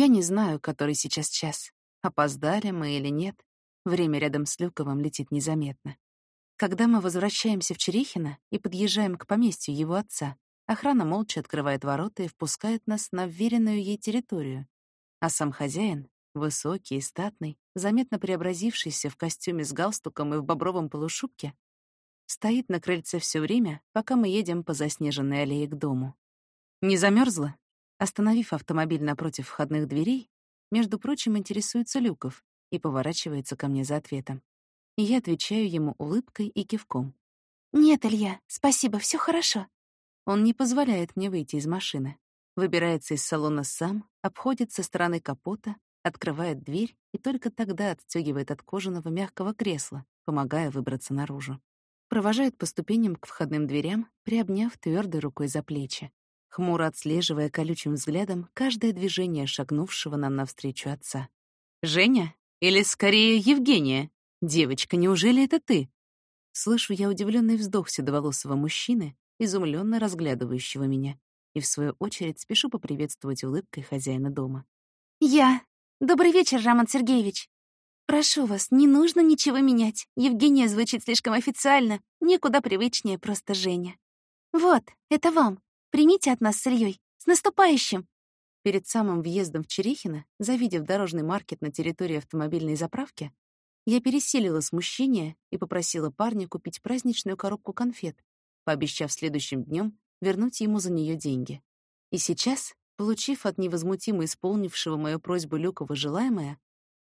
Я не знаю, который сейчас час. Опоздали мы или нет. Время рядом с Люковым летит незаметно. Когда мы возвращаемся в Черехино и подъезжаем к поместью его отца, охрана молча открывает ворота и впускает нас на вверенную ей территорию. А сам хозяин, высокий и статный, заметно преобразившийся в костюме с галстуком и в бобровом полушубке, стоит на крыльце все время, пока мы едем по заснеженной аллее к дому. Не замерзла? Остановив автомобиль напротив входных дверей, между прочим, интересуется Люков и поворачивается ко мне за ответом и я отвечаю ему улыбкой и кивком. «Нет, Илья, спасибо, все хорошо». Он не позволяет мне выйти из машины. Выбирается из салона сам, обходит со стороны капота, открывает дверь и только тогда отстегивает от кожаного мягкого кресла, помогая выбраться наружу. Провожает по ступеням к входным дверям, приобняв твердой рукой за плечи, хмуро отслеживая колючим взглядом каждое движение шагнувшего нам навстречу отца. «Женя? Или, скорее, Евгения?» «Девочка, неужели это ты?» Слышу я удивленный вздох седоволосого мужчины, изумленно разглядывающего меня, и в свою очередь спешу поприветствовать улыбкой хозяина дома. «Я. Добрый вечер, Роман Сергеевич. Прошу вас, не нужно ничего менять. Евгения звучит слишком официально, некуда привычнее просто Женя. Вот, это вам. Примите от нас с Ильей. С наступающим!» Перед самым въездом в Черехино, завидев дорожный маркет на территории автомобильной заправки, я пересилила смущение и попросила парня купить праздничную коробку конфет, пообещав следующим днем вернуть ему за нее деньги. И сейчас, получив от невозмутимо исполнившего мою просьбу Люкова желаемое,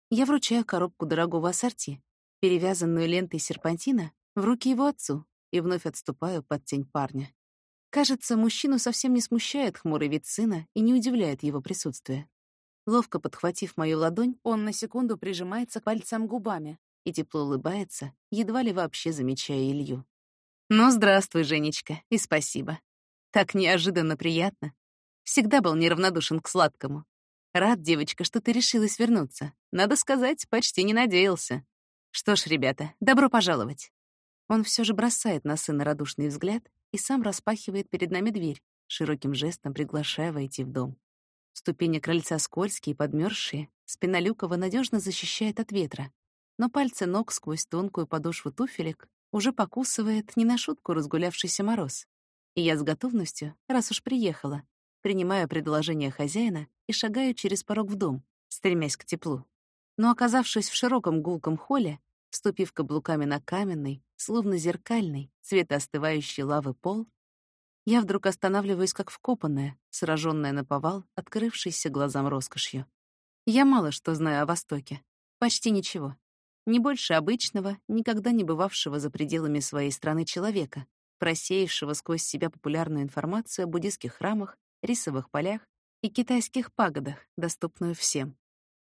я вручаю коробку дорогого ассорти, перевязанную лентой серпантина, в руки его отцу и вновь отступаю под тень парня. Кажется, мужчину совсем не смущает хмурый вид сына и не удивляет его присутствие. Ловко подхватив мою ладонь, он на секунду прижимается к пальцам губами и тепло улыбается, едва ли вообще замечая Илью. «Ну, здравствуй, Женечка, и спасибо. Так неожиданно приятно. Всегда был неравнодушен к сладкому. Рад, девочка, что ты решилась вернуться. Надо сказать, почти не надеялся. Что ж, ребята, добро пожаловать». Он все же бросает на сына радушный взгляд и сам распахивает перед нами дверь, широким жестом приглашая войти в дом. Ступени крыльца скользкие, подмерзшие, спина Люкова надежно защищает от ветра, но пальцы ног сквозь тонкую подошву туфелек уже покусывает не на шутку разгулявшийся мороз. И я с готовностью, раз уж приехала, принимаю предложение хозяина и шагаю через порог в дом, стремясь к теплу. Но, оказавшись в широком гулком холле, ступив каблуками на каменный, словно зеркальный, цвета остывающей лавы пол, я вдруг останавливаюсь как вкопанная, сраженная на повал, открывшейся глазам роскошью. Я мало что знаю о Востоке. Почти ничего. Не больше обычного, никогда не бывавшего за пределами своей страны человека, просеявшего сквозь себя популярную информацию о буддийских храмах, рисовых полях и китайских пагодах, доступную всем.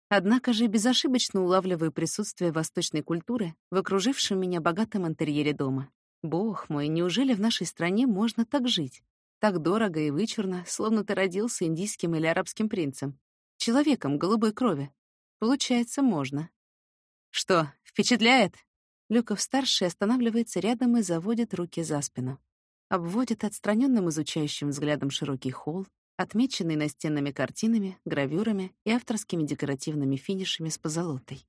Однако же безошибочно улавливаю присутствие восточной культуры в окружившем меня богатом интерьере дома. Бог мой, неужели в нашей стране можно так жить? Так дорого и вычурно, словно ты родился индийским или арабским принцем. Человеком голубой крови. Получается, можно. Что, впечатляет? Люков-старший останавливается рядом и заводит руки за спину. Обводит отстраненным изучающим взглядом широкий холл, отмеченный настенными картинами, гравюрами и авторскими декоративными финишами с позолотой.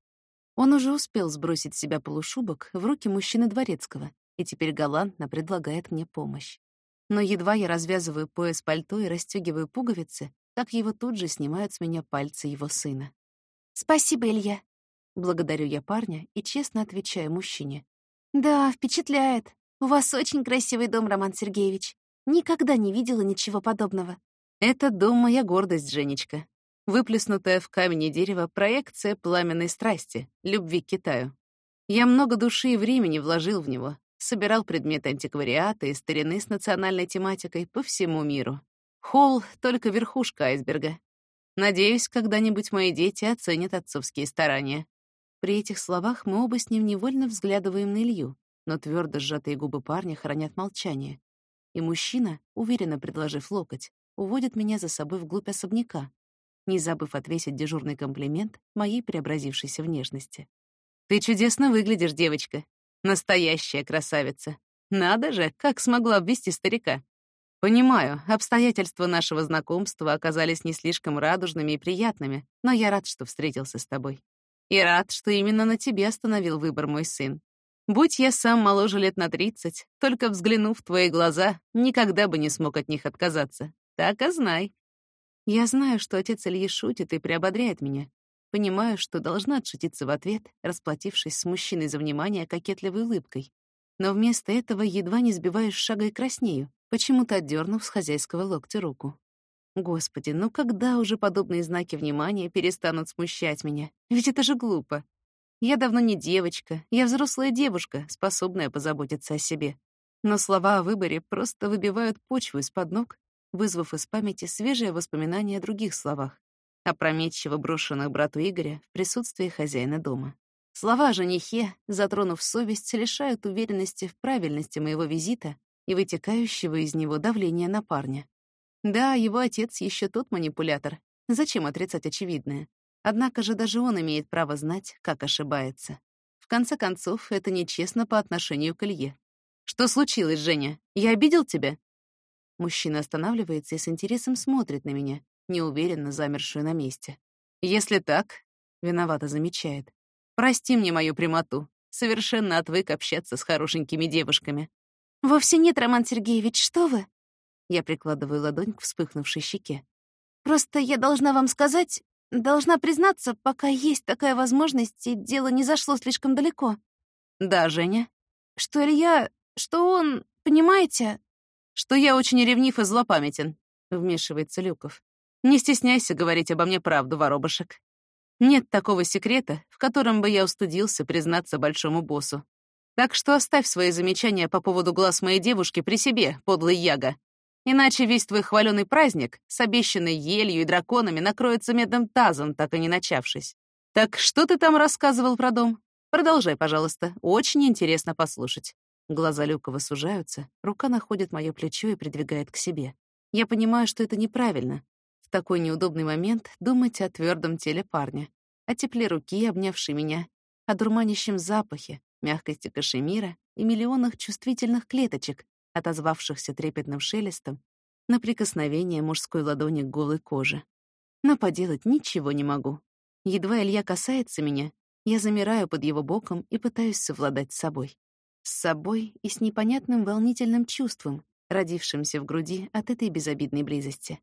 Он уже успел сбросить с себя полушубок в руки мужчины дворецкого и теперь галантно предлагает мне помощь. Но едва я развязываю пояс пальто и расстегиваю пуговицы, как его тут же снимают с меня пальцы его сына. «Спасибо, Илья». Благодарю я парня и честно отвечаю мужчине. «Да, впечатляет. У вас очень красивый дом, Роман Сергеевич. Никогда не видела ничего подобного». «Это дом моя гордость, Женечка. Выплеснутая в камень и дерево проекция пламенной страсти, любви к Китаю. Я много души и времени вложил в него, собирал предметы антиквариата и старины с национальной тематикой по всему миру. Холл — только верхушка айсберга. Надеюсь, когда-нибудь мои дети оценят отцовские старания. При этих словах мы оба с ним невольно взглядываем на Илью, но твердо сжатые губы парня хранят молчание. И мужчина, уверенно предложив локоть, уводит меня за собой вглубь особняка, не забыв отвесить дежурный комплимент моей преобразившейся внешности. «Ты чудесно выглядишь, девочка. Настоящая красавица. Надо же, как смогла обвести старика. Понимаю, обстоятельства нашего знакомства оказались не слишком радужными и приятными, но я рад, что встретился с тобой. И рад, что именно на тебе остановил выбор мой сын. Будь я сам моложе лет на тридцать, только взглянув в твои глаза, никогда бы не смог от них отказаться. Так и знай. Я знаю, что отец Ильи шутит и приободряет меня. Понимаю, что должна отшутиться в ответ, расплатившись с мужчиной за внимание кокетливой улыбкой. Но вместо этого едва не сбиваюсь шага и краснею, почему-то отдернув с хозяйского локтя руку. Господи, ну когда уже подобные знаки внимания перестанут смущать меня? Ведь это же глупо. Я давно не девочка, я взрослая девушка, способная позаботиться о себе. Но слова о выборе просто выбивают почву из-под ног, вызвав из памяти свежие воспоминания о других словах, опрометчиво брошенных брату Игоря в присутствии хозяина дома. Слова о женихе, затронув совесть, лишают уверенности в правильности моего визита и вытекающего из него давления на парня. Да, его отец еще тот манипулятор. Зачем отрицать очевидное? Однако же даже он имеет право знать, как ошибается. В конце концов, это нечестно по отношению к Илье. «Что случилось, Женя? Я обидел тебя?» Мужчина останавливается и с интересом смотрит на меня, неуверенно замершую на месте. «Если так...» — виновато замечает. «Прости мне мою прямоту. Совершенно отвык общаться с хорошенькими девушками. «Вовсе нет, Роман Сергеевич, что вы?» Я прикладываю ладонь к вспыхнувшей щеке. «Просто я должна вам сказать, должна признаться, пока есть такая возможность, и дело не зашло слишком далеко». «Да, Женя?» «Что Илья, что он, понимаете...» «Что я очень ревнив и злопамятен», — вмешивается Люков. «Не стесняйся говорить обо мне правду, воробушек. Нет такого секрета, в котором бы я устудился признаться большому боссу. Так что оставь свои замечания по поводу глаз моей девушки при себе, подлый яга. Иначе весь твой хваленый праздник с обещанной елью и драконами накроется медным тазом, так и не начавшись. Так что ты там рассказывал про дом? Продолжай, пожалуйста. Очень интересно послушать. Глаза Люкова сужаются, рука находит мое плечо и придвигает к себе. Я понимаю, что это неправильно. В такой неудобный момент думать о твердом теле парня, о тепле руки, обнявшей меня, о дурманящем запахе, мягкости кашемира и миллионах чувствительных клеточек, отозвавшихся трепетным шелестом на прикосновение мужской ладони к голой коже. Но поделать ничего не могу. Едва Илья касается меня, я замираю под его боком и пытаюсь совладать с собой. С собой и с непонятным волнительным чувством, родившимся в груди от этой безобидной близости.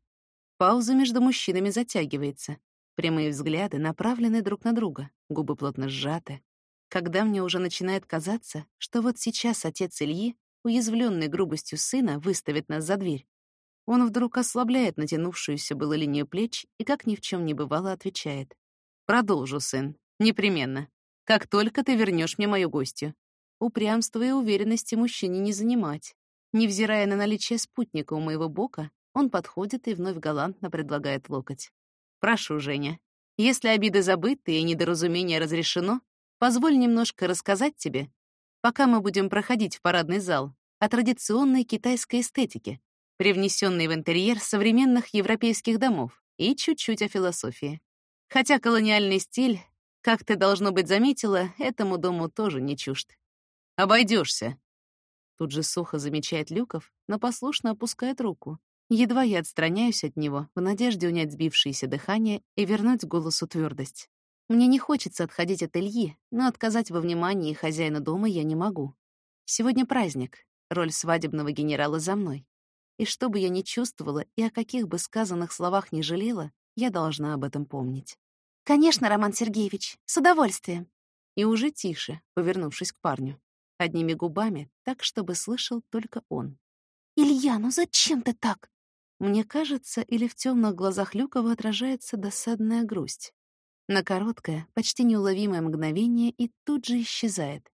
Пауза между мужчинами затягивается. Прямые взгляды направлены друг на друга, губы плотно сжаты, когда мне уже начинает казаться, что вот сейчас отец Ильи, уязвленный грубостью сына, выставит нас за дверь. Он вдруг ослабляет натянувшуюся было линию плеч и, как ни в чем не бывало, отвечает. «Продолжу, сын. Непременно. Как только ты вернешь мне мою гостью. Упрямство и уверенности мужчине не занимать. Невзирая на наличие спутника у моего бока, он подходит и вновь галантно предлагает локоть. «Прошу, Женя, если обиды забыты и недоразумение разрешено, Позволь немножко рассказать тебе, пока мы будем проходить в парадный зал, о традиционной китайской эстетике, привнесенной в интерьер современных европейских домов, и чуть-чуть о философии. Хотя колониальный стиль, как ты, должно быть, заметила, этому дому тоже не чужд. Обойдешься. Тут же сухо замечает Люков, но послушно опускает руку. Едва я отстраняюсь от него, в надежде унять сбившееся дыхание и вернуть голосу твердость. Мне не хочется отходить от Ильи, но отказать во внимании хозяину дома я не могу. Сегодня праздник, роль свадебного генерала за мной. И что бы я ни чувствовала и о каких бы сказанных словах не жалела, я должна об этом помнить. «Конечно, Роман Сергеевич, с удовольствием». И уже тише, повернувшись к парню. Одними губами, так, чтобы слышал только он. «Илья, ну зачем ты так?» Мне кажется, или в темных глазах Люкова отражается досадная грусть на короткое, почти неуловимое мгновение и тут же исчезает.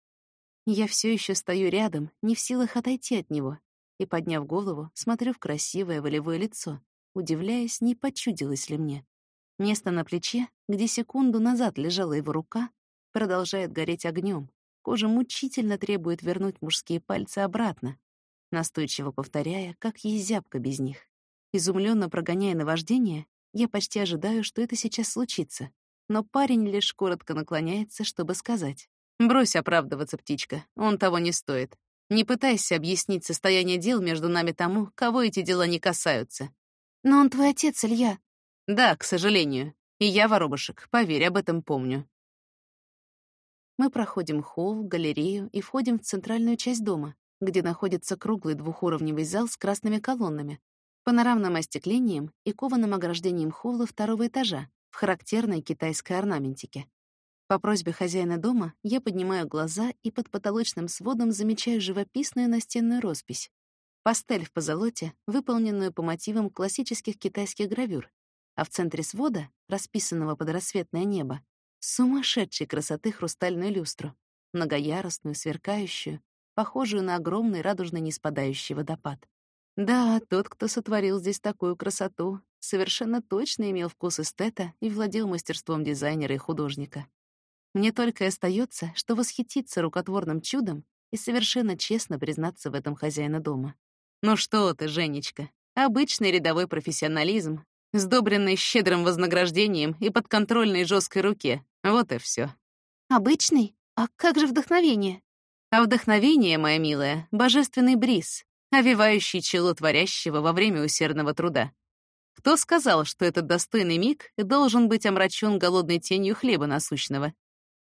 Я все еще стою рядом, не в силах отойти от него, и, подняв голову, смотрю в красивое волевое лицо, удивляясь, не почудилось ли мне. Место на плече, где секунду назад лежала его рука, продолжает гореть огнем. Кожа мучительно требует вернуть мужские пальцы обратно, настойчиво повторяя, как ей зябко без них. Изумленно прогоняя наваждение, я почти ожидаю, что это сейчас случится но парень лишь коротко наклоняется, чтобы сказать. «Брось оправдываться, птичка, он того не стоит. Не пытайся объяснить состояние дел между нами тому, кого эти дела не касаются. Но он твой отец, Илья. Да, к сожалению. И я, воробушек, поверь, об этом помню. Мы проходим холл, галерею и входим в центральную часть дома, где находится круглый двухуровневый зал с красными колоннами, панорамным остеклением и кованым ограждением холла второго этажа в характерной китайской орнаментике. По просьбе хозяина дома я поднимаю глаза и под потолочным сводом замечаю живописную настенную роспись. Пастель в позолоте, выполненную по мотивам классических китайских гравюр, а в центре свода, расписанного под рассветное небо, сумасшедшей красоты хрустальную люстру, многоярусную, сверкающую, похожую на огромный радужно неспадающий водопад. Да, тот, кто сотворил здесь такую красоту, совершенно точно имел вкус эстета и владел мастерством дизайнера и художника. Мне только и остается, что восхититься рукотворным чудом и совершенно честно признаться в этом хозяина дома. Ну что ты, Женечка, обычный рядовой профессионализм, сдобренный щедрым вознаграждением и подконтрольной жесткой руке. Вот и все. Обычный? А как же вдохновение? А вдохновение, моя милая, божественный бриз, овивающий чело творящего во время усердного труда. Кто сказал, что этот достойный миг должен быть омрачен голодной тенью хлеба насущного?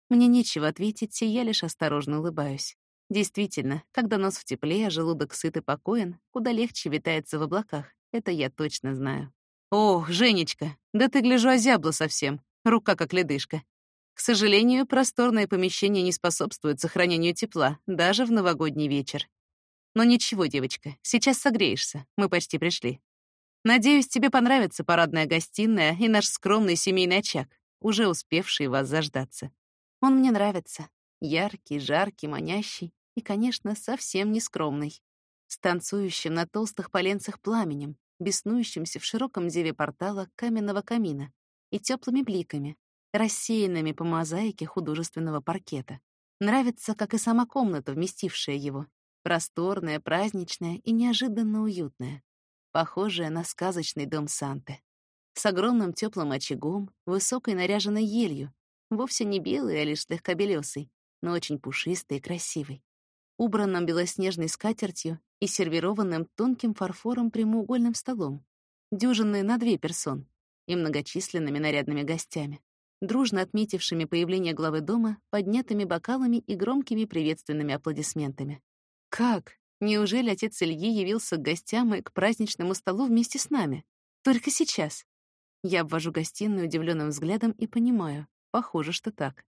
Мне нечего ответить, и я лишь осторожно улыбаюсь. Действительно, когда нос в тепле, а желудок сыт и покоен, куда легче витается в облаках. Это я точно знаю. Ох, Женечка, да ты, гляжу, озябла совсем. Рука как ледышка. К сожалению, просторное помещение не способствует сохранению тепла, даже в новогодний вечер. Но ничего, девочка, сейчас согреешься. Мы почти пришли. Надеюсь, тебе понравится парадная гостиная и наш скромный семейный очаг, уже успевший вас заждаться. Он мне нравится. Яркий, жаркий, манящий и, конечно, совсем не скромный. С танцующим на толстых поленцах пламенем, беснующимся в широком зеве портала каменного камина и теплыми бликами, рассеянными по мозаике художественного паркета. Нравится, как и сама комната, вместившая его. Просторная, праздничная и неожиданно уютная. Похожая на сказочный дом Санты. С огромным теплым очагом, высокой наряженной елью, Вовсе не белый, а лишь слегка белесый, но очень пушистый и красивый. Убранным белоснежной скатертью и сервированным тонким фарфором прямоугольным столом. Дюжинный на две персон и многочисленными нарядными гостями, дружно отметившими появление главы дома поднятыми бокалами и громкими приветственными аплодисментами. Как? Неужели отец Ильи явился к гостям и к праздничному столу вместе с нами? Только сейчас. Я обвожу гостиную удивленным взглядом и понимаю, Похоже, что так.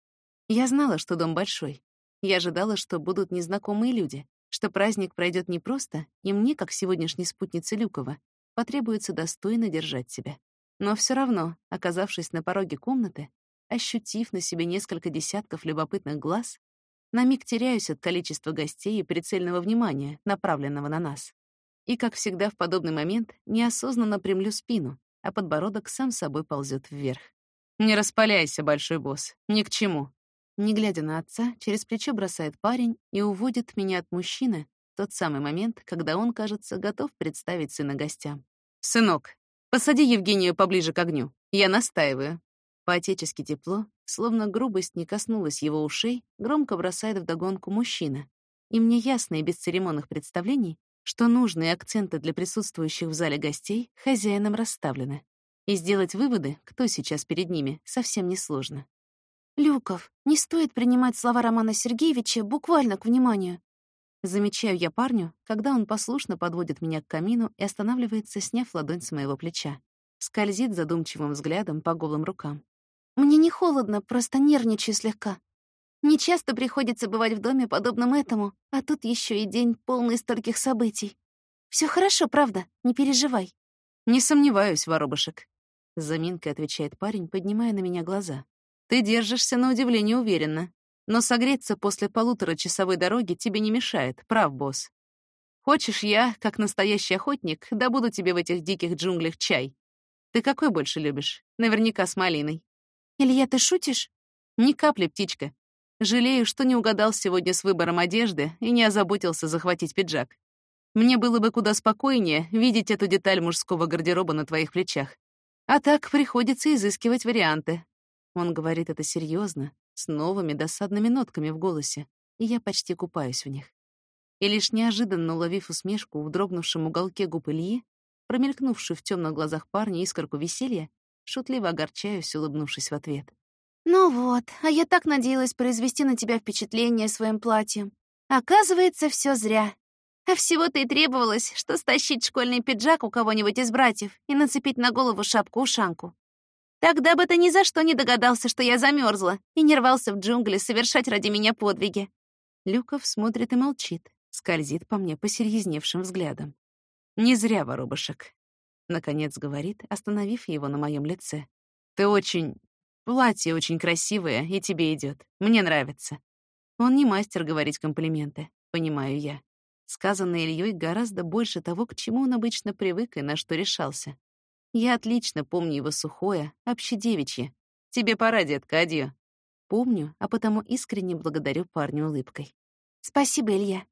Я знала, что дом большой. Я ожидала, что будут незнакомые люди, что праздник пройдет непросто, и мне, как сегодняшней спутнице Люкова, потребуется достойно держать себя. Но все равно, оказавшись на пороге комнаты, ощутив на себе несколько десятков любопытных глаз, на миг теряюсь от количества гостей и прицельного внимания, направленного на нас. И, как всегда в подобный момент, неосознанно примлю спину, а подбородок сам собой ползет вверх. «Не распаляйся, большой босс, ни к чему». Не глядя на отца, через плечо бросает парень и уводит меня от мужчины в тот самый момент, когда он, кажется, готов представить сына гостям. «Сынок, посади Евгению поближе к огню. Я настаиваю». По-отечески тепло, словно грубость не коснулась его ушей, громко бросает вдогонку мужчина. И мне ясно и без церемонных представлений, что нужные акценты для присутствующих в зале гостей хозяином расставлены и сделать выводы, кто сейчас перед ними, совсем несложно. «Люков, не стоит принимать слова Романа Сергеевича буквально к вниманию». Замечаю я парню, когда он послушно подводит меня к камину и останавливается, сняв ладонь с моего плеча. Скользит задумчивым взглядом по голым рукам. «Мне не холодно, просто нервничаю слегка. Не часто приходится бывать в доме, подобном этому, а тут еще и день, полный стольких событий. Все хорошо, правда, не переживай». «Не сомневаюсь, воробушек», с заминкой отвечает парень, поднимая на меня глаза. Ты держишься на удивление уверенно. Но согреться после полуторачасовой дороги тебе не мешает, прав, босс. Хочешь, я, как настоящий охотник, добуду тебе в этих диких джунглях чай? Ты какой больше любишь? Наверняка с малиной. Илья, ты шутишь? Ни капли, птичка. Жалею, что не угадал сегодня с выбором одежды и не озаботился захватить пиджак. Мне было бы куда спокойнее видеть эту деталь мужского гардероба на твоих плечах. А так приходится изыскивать варианты. Он говорит это серьезно, с новыми досадными нотками в голосе, и я почти купаюсь в них. И лишь неожиданно уловив усмешку в дрогнувшем уголке губ Ильи, промелькнувшую в темных глазах парня искорку веселья, шутливо огорчаюсь, улыбнувшись в ответ. «Ну вот, а я так надеялась произвести на тебя впечатление своим платьем. Оказывается, все зря. А всего-то и требовалось, что стащить школьный пиджак у кого-нибудь из братьев и нацепить на голову шапку-ушанку. Тогда бы ты ни за что не догадался, что я замерзла и не рвался в джунгли совершать ради меня подвиги». Люков смотрит и молчит, скользит по мне посерьезневшим взглядом. «Не зря, воробушек», — наконец говорит, остановив его на моем лице. «Ты очень... Платье очень красивое и тебе идет. Мне нравится». Он не мастер говорить комплименты, понимаю я. Сказанное Ильей гораздо больше того, к чему он обычно привык и на что решался. Я отлично помню его сухое, общедевичье. «Тебе пора, детка, адьё». Помню, а потому искренне благодарю парня улыбкой. «Спасибо, Илья».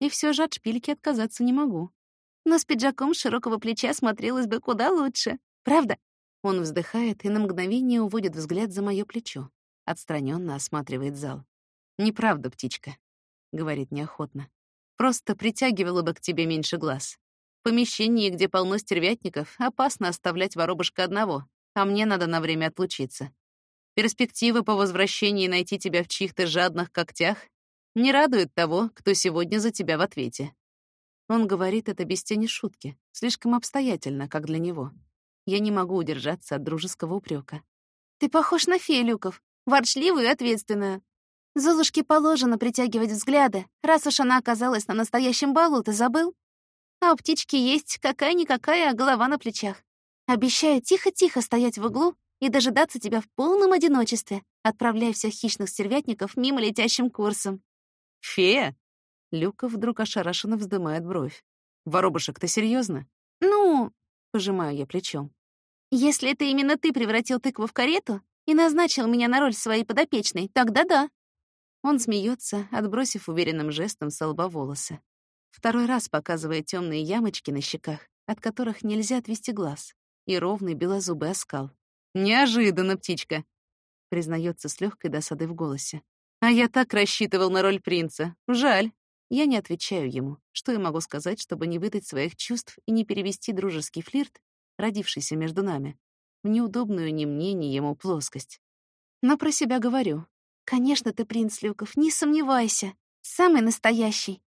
И все же от шпильки отказаться не могу. Но с пиджаком широкого плеча смотрелось бы куда лучше. Правда? Он вздыхает и на мгновение уводит взгляд за моё плечо. Отстраненно осматривает зал. «Неправда, птичка», — говорит неохотно. «Просто притягивало бы к тебе меньше глаз. В помещении, где полно стервятников, опасно оставлять воробушка одного, а мне надо на время отлучиться. Перспектива по возвращении найти тебя в чьих-то жадных когтях не радует того, кто сегодня за тебя в ответе». Он говорит это без тени шутки, слишком обстоятельно, как для него. Я не могу удержаться от дружеского упрека. «Ты похож на фею, ворчливую и ответственную. Золушке положено притягивать взгляды, раз уж она оказалась на настоящем балу, ты забыл? А у птички есть какая-никакая голова на плечах. Обещаю тихо-тихо стоять в углу и дожидаться тебя в полном одиночестве, отправляя всех хищных стервятников мимо летящим курсом. «Фея?» Люка вдруг ошарашенно вздымает бровь. «Воробушек, ты серьезно? «Ну...» — пожимаю я плечом. «Если это именно ты превратил тыкву в карету и назначил меня на роль своей подопечной, тогда да». Он смеется, отбросив уверенным жестом со лба волосы. Второй раз показывая темные ямочки на щеках, от которых нельзя отвести глаз, и ровный белозубый оскал. «Неожиданно, птичка!» признается с легкой досадой в голосе. «А я так рассчитывал на роль принца. Жаль». Я не отвечаю ему. Что я могу сказать, чтобы не выдать своих чувств и не перевести дружеский флирт, родившийся между нами, в неудобную ни мне, ни ему плоскость? Но про себя говорю. Конечно, ты принц Люков, не сомневайся. Самый настоящий.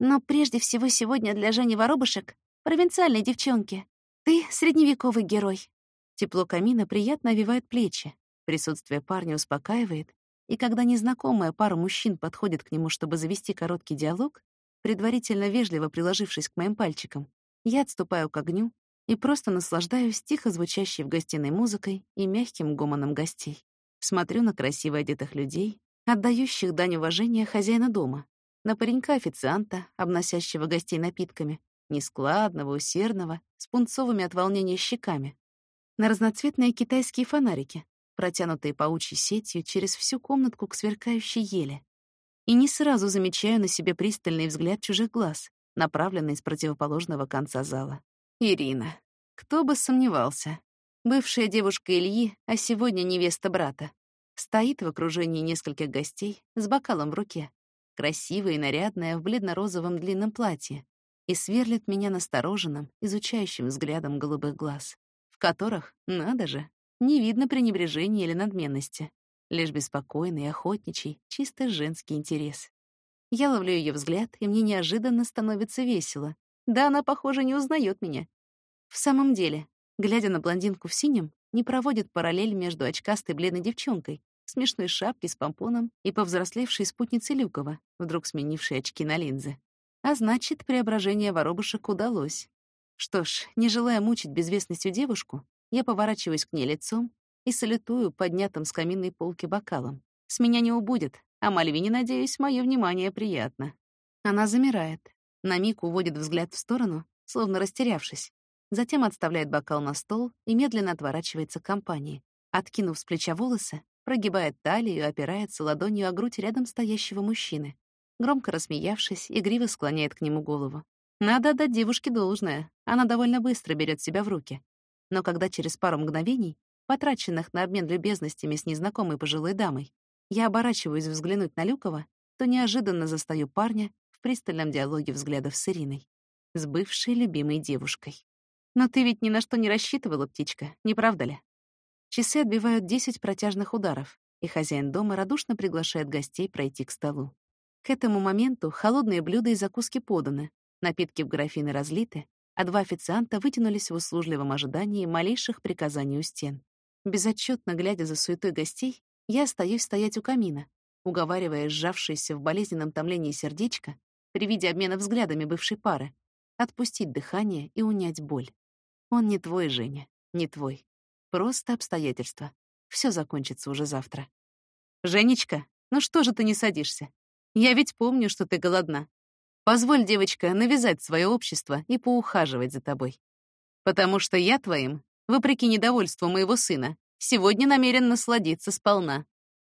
Но прежде всего сегодня для Жени Воробушек, провинциальной девчонки, ты средневековый герой. Тепло камина приятно овивает плечи. Присутствие парня успокаивает, и когда незнакомая пара мужчин подходит к нему, чтобы завести короткий диалог, предварительно вежливо приложившись к моим пальчикам, я отступаю к огню и просто наслаждаюсь тихо звучащей в гостиной музыкой и мягким гомоном гостей. Смотрю на красиво одетых людей, отдающих дань уважения хозяина дома, на паренька-официанта, обносящего гостей напитками, нескладного, усердного, с пунцовыми от волнения щеками, на разноцветные китайские фонарики, протянутые паучьей сетью через всю комнатку к сверкающей еле. И не сразу замечаю на себе пристальный взгляд чужих глаз, направленный с противоположного конца зала. Ирина. Кто бы сомневался. Бывшая девушка Ильи, а сегодня невеста брата. Стоит в окружении нескольких гостей с бокалом в руке, красивая и нарядная в бледно-розовом длинном платье, и сверлит меня настороженным, изучающим взглядом голубых глаз, в которых, надо же, не видно пренебрежения или надменности, лишь беспокойный, охотничий, чисто женский интерес. Я ловлю ее взгляд, и мне неожиданно становится весело. Да, она, похоже, не узнает меня. В самом деле, глядя на блондинку в синем, не проводит параллель между очкастой бледной девчонкой, смешной шапки с помпоном и повзрослевшей спутницей Люкова, вдруг сменившей очки на линзы. А значит, преображение воробушек удалось. Что ж, не желая мучить безвестностью девушку, я поворачиваюсь к ней лицом и салютую поднятым с каминной полки бокалом. С меня не убудет, а Мальвине, надеюсь, мое внимание приятно. Она замирает, на миг уводит взгляд в сторону, словно растерявшись, затем отставляет бокал на стол и медленно отворачивается к компании. Откинув с плеча волосы, прогибает талию и опирается ладонью о грудь рядом стоящего мужчины. Громко рассмеявшись, игриво склоняет к нему голову. Надо отдать девушке должное. Она довольно быстро берет себя в руки. Но когда через пару мгновений, потраченных на обмен любезностями с незнакомой пожилой дамой, я оборачиваюсь взглянуть на Люкова, то неожиданно застаю парня в пристальном диалоге взглядов с Ириной, с бывшей любимой девушкой. Но ты ведь ни на что не рассчитывала, птичка, не правда ли? Часы отбивают десять протяжных ударов, и хозяин дома радушно приглашает гостей пройти к столу. К этому моменту холодные блюда и закуски поданы, напитки в графины разлиты, а два официанта вытянулись в услужливом ожидании малейших приказаний у стен. Безотчетно глядя за суетой гостей, я остаюсь стоять у камина, уговаривая сжавшееся в болезненном томлении сердечко при виде обмена взглядами бывшей пары, отпустить дыхание и унять боль. Он не твой, Женя, не твой. Просто обстоятельства. Все закончится уже завтра. Женечка, ну что же ты не садишься? Я ведь помню, что ты голодна. Позволь, девочка, навязать свое общество и поухаживать за тобой. Потому что я твоим, вопреки недовольству моего сына, сегодня намерен насладиться сполна.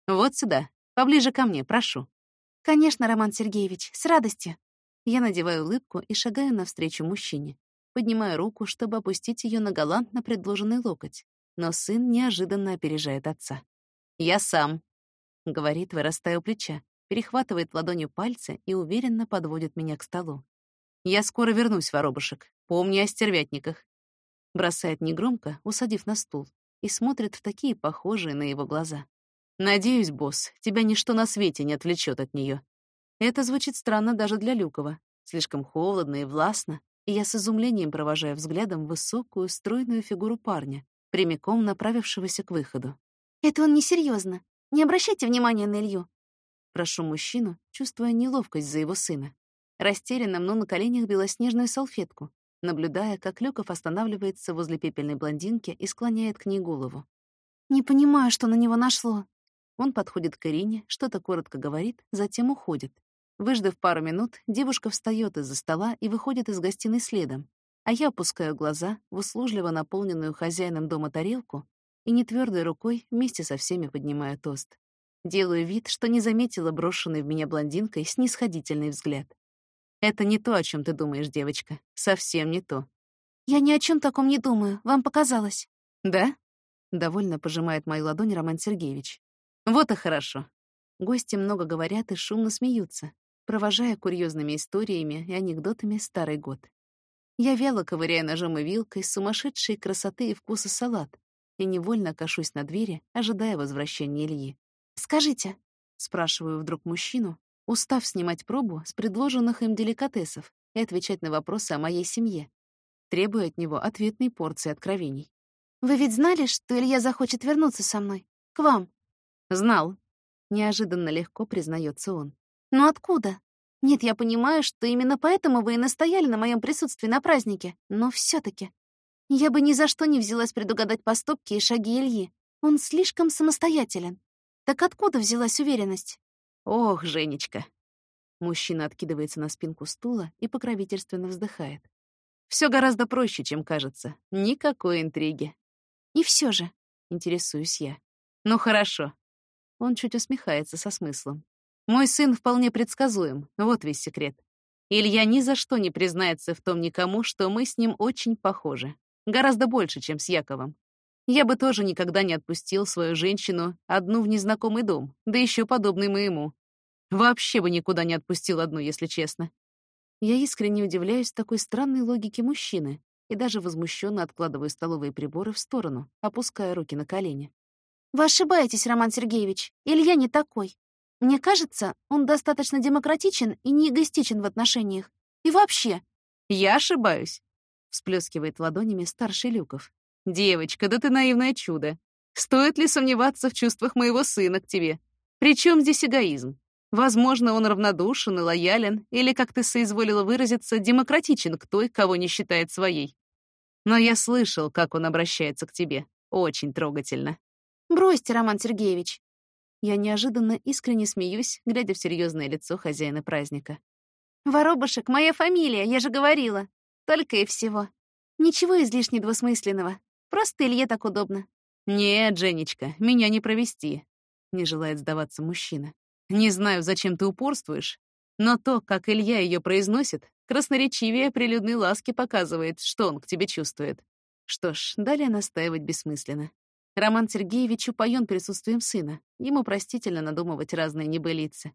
Вот сюда, поближе ко мне, прошу. Конечно, Роман Сергеевич, с радостью. Я надеваю улыбку и шагаю навстречу мужчине, поднимаю руку, чтобы опустить ее на галантно предложенный локоть, но сын неожиданно опережает отца. «Я сам», — говорит, вырастая у плеча, перехватывает ладонью пальцы и уверенно подводит меня к столу. «Я скоро вернусь, воробушек. Помни о стервятниках». Бросает негромко, усадив на стул, и смотрит в такие похожие на его глаза. «Надеюсь, босс, тебя ничто на свете не отвлечет от нее. Это звучит странно даже для Люкова. Слишком холодно и властно, и я с изумлением провожаю взглядом высокую, стройную фигуру парня, прямиком направившегося к выходу. «Это он несерьезно. Не обращайте внимания на Илью. Прошу мужчину, чувствуя неловкость за его сына. Растерянно мну на коленях белоснежную салфетку, наблюдая, как Люков останавливается возле пепельной блондинки и склоняет к ней голову. «Не понимаю, что на него нашло». Он подходит к Ирине, что-то коротко говорит, затем уходит. Выждав пару минут, девушка встает из-за стола и выходит из гостиной следом, а я опускаю глаза в услужливо наполненную хозяином дома тарелку и нетвёрдой рукой вместе со всеми поднимаю тост. Делаю вид, что не заметила брошенный в меня блондинкой снисходительный взгляд. Это не то, о чем ты думаешь, девочка. Совсем не то. Я ни о чем таком не думаю. Вам показалось. Да? Довольно пожимает мою ладонь Роман Сергеевич. Вот и хорошо. Гости много говорят и шумно смеются, провожая курьезными историями и анекдотами старый год. Я вяло ковыряю ножом и вилкой сумасшедшей красоты и вкуса салат и невольно кашусь на двери, ожидая возвращения Ильи. «Скажите», — спрашиваю вдруг мужчину, устав снимать пробу с предложенных им деликатесов и отвечать на вопросы о моей семье, требуя от него ответной порции откровений. «Вы ведь знали, что Илья захочет вернуться со мной? К вам?» «Знал», — неожиданно легко признается он. «Но откуда? Нет, я понимаю, что именно поэтому вы и настояли на моем присутствии на празднике, но все таки Я бы ни за что не взялась предугадать поступки и шаги Ильи. Он слишком самостоятелен. Так откуда взялась уверенность? Ох, Женечка. Мужчина откидывается на спинку стула и покровительственно вздыхает. Все гораздо проще, чем кажется. Никакой интриги. И все же, интересуюсь я. Ну хорошо. Он чуть усмехается со смыслом. Мой сын вполне предсказуем, вот весь секрет. Илья ни за что не признается в том никому, что мы с ним очень похожи. Гораздо больше, чем с Яковом. Я бы тоже никогда не отпустил свою женщину одну в незнакомый дом, да еще подобный моему. Вообще бы никуда не отпустил одну, если честно. Я искренне удивляюсь такой странной логике мужчины и даже возмущенно откладываю столовые приборы в сторону, опуская руки на колени. «Вы ошибаетесь, Роман Сергеевич. Илья не такой. Мне кажется, он достаточно демократичен и не эгоистичен в отношениях. И вообще...» «Я ошибаюсь», — всплескивает ладонями старший Люков. «Девочка, да ты наивное чудо. Стоит ли сомневаться в чувствах моего сына к тебе? Причем здесь эгоизм? Возможно, он равнодушен и лоялен, или, как ты соизволила выразиться, демократичен к той, кого не считает своей. Но я слышал, как он обращается к тебе. Очень трогательно. Бросьте, Роман Сергеевич. Я неожиданно искренне смеюсь, глядя в серьезное лицо хозяина праздника. Воробушек — моя фамилия, я же говорила. Только и всего. Ничего излишне двусмысленного. Просто Илье так удобно. «Нет, Женечка, меня не провести», — не желает сдаваться мужчина. «Не знаю, зачем ты упорствуешь, но то, как Илья ее произносит, красноречивее прилюдной ласки показывает, что он к тебе чувствует. Что ж, далее настаивать бессмысленно. Роман Сергеевич упоен присутствием сына. Ему простительно надумывать разные небылицы.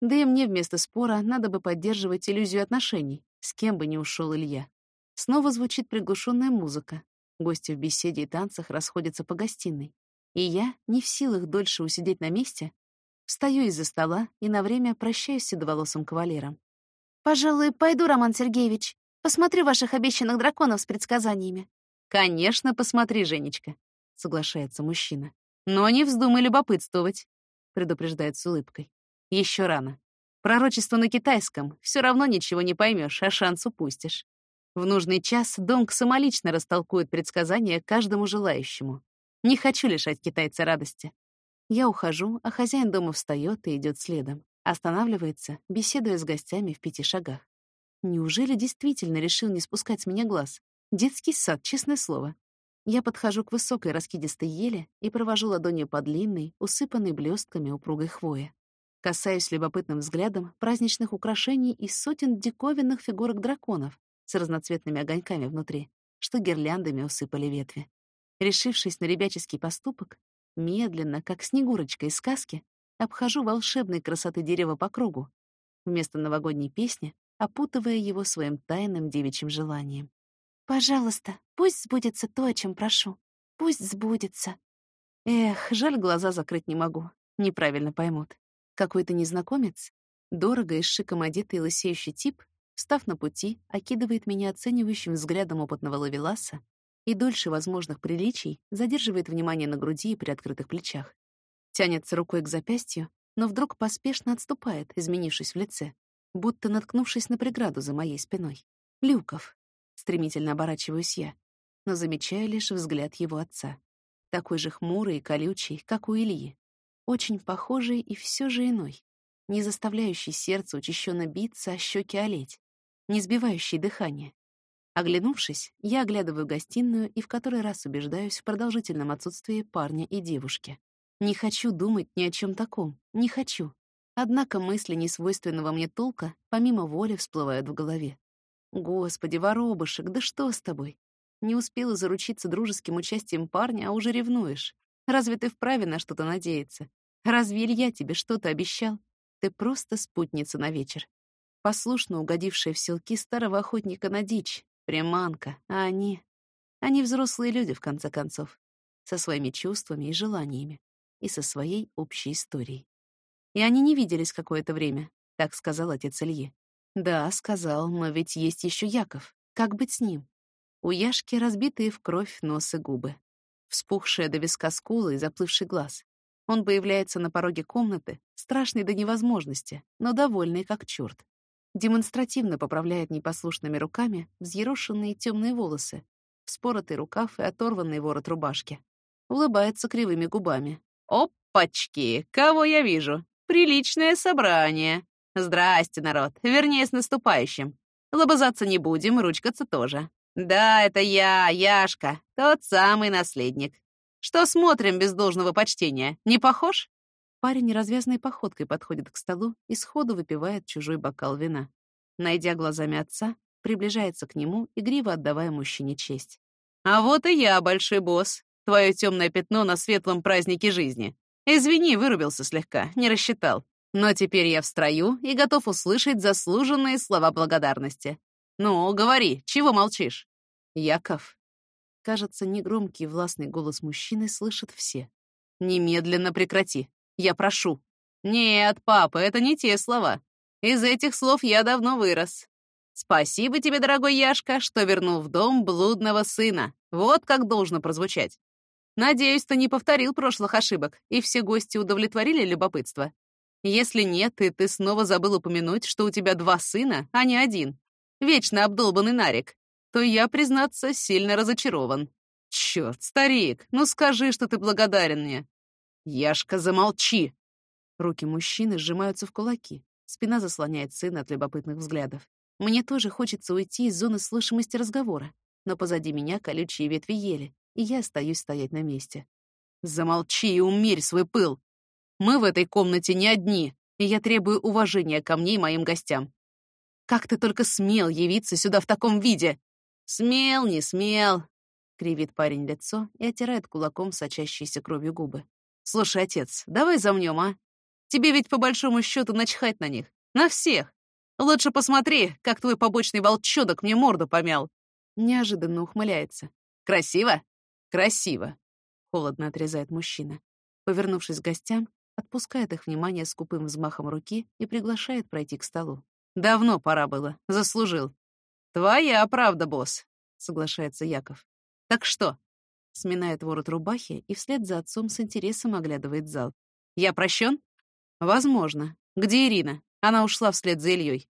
Да и мне вместо спора надо бы поддерживать иллюзию отношений, с кем бы ни ушел Илья. Снова звучит приглушенная музыка. Гости в беседе и танцах расходятся по гостиной. И я, не в силах дольше усидеть на месте, встаю из-за стола и на время прощаюсь с седоволосым кавалером. «Пожалуй, пойду, Роман Сергеевич. Посмотрю ваших обещанных драконов с предсказаниями». «Конечно, посмотри, Женечка», — соглашается мужчина. «Но не вздумай любопытствовать», — предупреждает с улыбкой. Еще рано. Пророчество на китайском. Все равно ничего не поймешь, а шанс упустишь. В нужный час Донг самолично растолкует предсказания каждому желающему. Не хочу лишать китайца радости. Я ухожу, а хозяин дома встает и идет следом. Останавливается, беседуя с гостями в пяти шагах. Неужели действительно решил не спускать с меня глаз? Детский сад, честное слово. Я подхожу к высокой раскидистой еле и провожу ладонью по длинной, усыпанной блестками упругой хвои. Касаюсь любопытным взглядом праздничных украшений и сотен диковинных фигурок драконов с разноцветными огоньками внутри, что гирляндами усыпали ветви. Решившись на ребяческий поступок, медленно, как снегурочка из сказки, обхожу волшебной красоты дерева по кругу, вместо новогодней песни опутывая его своим тайным девичьим желанием. «Пожалуйста, пусть сбудется то, о чем прошу. Пусть сбудется». Эх, жаль, глаза закрыть не могу. Неправильно поймут. Какой-то незнакомец, дорого и с шиком одетый лысеющий тип, встав на пути, окидывает меня оценивающим взглядом опытного ловеласа и дольше возможных приличий задерживает внимание на груди и приоткрытых плечах. Тянется рукой к запястью, но вдруг поспешно отступает, изменившись в лице, будто наткнувшись на преграду за моей спиной. «Люков!» — стремительно оборачиваюсь я, но замечаю лишь взгляд его отца. Такой же хмурый и колючий, как у Ильи очень похожий и все же иной, не заставляющий сердце учащенно биться, а щеки олеть, не сбивающий дыхание. Оглянувшись, я оглядываю гостиную и в который раз убеждаюсь в продолжительном отсутствии парня и девушки. Не хочу думать ни о чем таком, не хочу. Однако мысли несвойственного мне толка помимо воли всплывают в голове. Господи, воробышек, да что с тобой? Не успела заручиться дружеским участием парня, а уже ревнуешь. Разве ты вправе на что-то надеяться? Разве Илья тебе что-то обещал? Ты просто спутница на вечер. Послушно угодившая в селки старого охотника на дичь, приманка, а они... Они взрослые люди, в конце концов, со своими чувствами и желаниями, и со своей общей историей. И они не виделись какое-то время, так сказал отец Ильи. Да, сказал, но ведь есть еще Яков. Как быть с ним? У Яшки разбитые в кровь нос и губы вспухшая до виска скулы и заплывший глаз. Он появляется на пороге комнаты, страшный до невозможности, но довольный как черт. Демонстративно поправляет непослушными руками взъерошенные темные волосы, вспоротый рукав и оторванный ворот рубашки. Улыбается кривыми губами. «Опачки! Кого я вижу? Приличное собрание! Здрасте, народ! Вернее, с наступающим! Лобызаться не будем, ручкаться тоже. «Да, это я, Яшка, тот самый наследник. Что смотрим без должного почтения? Не похож?» Парень развязной походкой подходит к столу и сходу выпивает чужой бокал вина. Найдя глазами отца, приближается к нему, игриво отдавая мужчине честь. «А вот и я, большой босс. Твое темное пятно на светлом празднике жизни. Извини, вырубился слегка, не рассчитал. Но теперь я в строю и готов услышать заслуженные слова благодарности. «Ну, говори, чего молчишь?» «Яков». Кажется, негромкий властный голос мужчины слышат все. «Немедленно прекрати. Я прошу». «Нет, папа, это не те слова. Из этих слов я давно вырос. Спасибо тебе, дорогой Яшка, что вернул в дом блудного сына. Вот как должно прозвучать. Надеюсь, ты не повторил прошлых ошибок, и все гости удовлетворили любопытство. Если нет, и ты снова забыл упомянуть, что у тебя два сына, а не один, вечно обдолбанный нарик, то я, признаться, сильно разочарован. Черт, старик, ну скажи, что ты благодарен мне. Яшка, замолчи. Руки мужчины сжимаются в кулаки. Спина заслоняет сына от любопытных взглядов. Мне тоже хочется уйти из зоны слышимости разговора, но позади меня колючие ветви ели, и я остаюсь стоять на месте. Замолчи и умерь свой пыл. Мы в этой комнате не одни, и я требую уважения ко мне и моим гостям. Как ты только смел явиться сюда в таком виде? Смел, не смел, кривит парень лицо и оттирает кулаком сочащиеся кровью губы. Слушай, отец, давай замнем, а? Тебе ведь по большому счету начхать на них. На всех. Лучше посмотри, как твой побочный волчонок мне морду помял. Неожиданно ухмыляется. Красиво? Красиво. Холодно отрезает мужчина. Повернувшись к гостям, отпускает их внимание скупым взмахом руки и приглашает пройти к столу. «Давно пора было. Заслужил». «Твоя правда, босс», — соглашается Яков. «Так что?» Сминает ворот рубахи и вслед за отцом с интересом оглядывает зал. «Я прощен?» «Возможно. Где Ирина? Она ушла вслед за Ильей».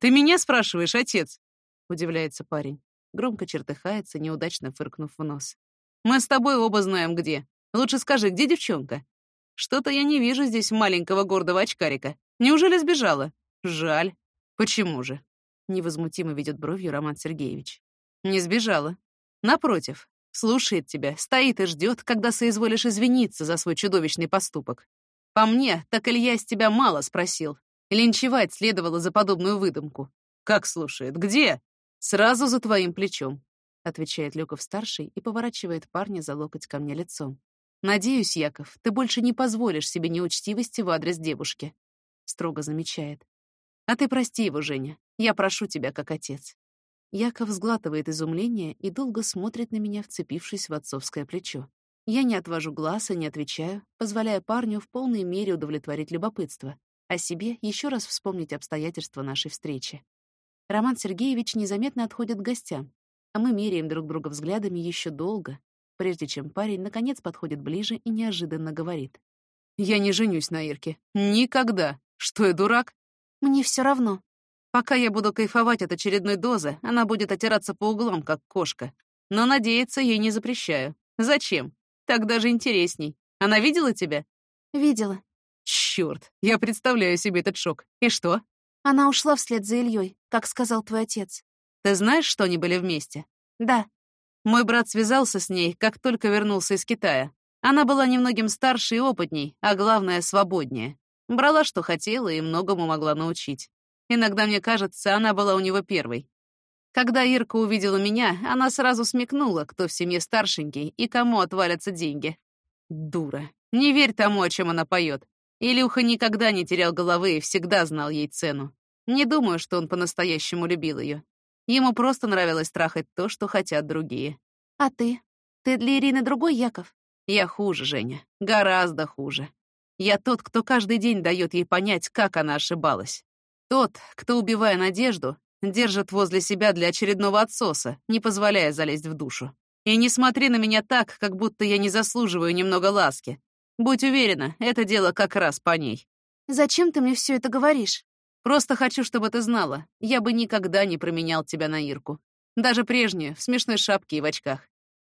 «Ты меня спрашиваешь, отец?» — удивляется парень. Громко чертыхается, неудачно фыркнув в нос. «Мы с тобой оба знаем, где. Лучше скажи, где девчонка?» Что-то я не вижу здесь маленького гордого очкарика. Неужели сбежала? Жаль. Почему же? Невозмутимо ведет бровью Роман Сергеевич. Не сбежала. Напротив, слушает тебя, стоит и ждет, когда соизволишь извиниться за свой чудовищный поступок. По мне, так Илья из тебя мало спросил. Линчевать следовало за подобную выдумку. Как слушает? Где? Сразу за твоим плечом, отвечает Люков-старший и поворачивает парня за локоть ко мне лицом. «Надеюсь, Яков, ты больше не позволишь себе неучтивости в адрес девушки», — строго замечает. «А ты прости его, Женя. Я прошу тебя, как отец». Яков сглатывает изумление и долго смотрит на меня, вцепившись в отцовское плечо. Я не отвожу глаз и не отвечаю, позволяя парню в полной мере удовлетворить любопытство, а себе еще раз вспомнить обстоятельства нашей встречи. Роман Сергеевич незаметно отходит к гостям, а мы меряем друг друга взглядами еще долго, прежде чем парень наконец подходит ближе и неожиданно говорит. «Я не женюсь на Ирке. Никогда. Что я, дурак?» «Мне все равно». «Пока я буду кайфовать от очередной дозы, она будет отираться по углам, как кошка. Но надеяться ей не запрещаю. Зачем? Так даже интересней. Она видела тебя?» «Видела». Черт, я представляю себе этот шок. И что?» Она ушла вслед за Ильей, как сказал твой отец. «Ты знаешь, что они были вместе?» «Да». Мой брат связался с ней, как только вернулся из Китая. Она была немногим старше и опытней, а главное, свободнее. Брала, что хотела, и многому могла научить. Иногда, мне кажется, она была у него первой. Когда Ирка увидела меня, она сразу смекнула, кто в семье старшенький и кому отвалятся деньги. Дура. Не верь тому, о чем она поет. Илюха никогда не терял головы и всегда знал ей цену. Не думаю, что он по-настоящему любил ее. Ему просто нравилось трахать то, что хотят другие. А ты? Ты для Ирины другой, Яков? Я хуже, Женя. Гораздо хуже. Я тот, кто каждый день дает ей понять, как она ошибалась. Тот, кто, убивая надежду, держит возле себя для очередного отсоса, не позволяя залезть в душу. И не смотри на меня так, как будто я не заслуживаю немного ласки. Будь уверена, это дело как раз по ней. Зачем ты мне все это говоришь? Просто хочу, чтобы ты знала, я бы никогда не променял тебя на Ирку. Даже прежнюю, в смешной шапке и в очках.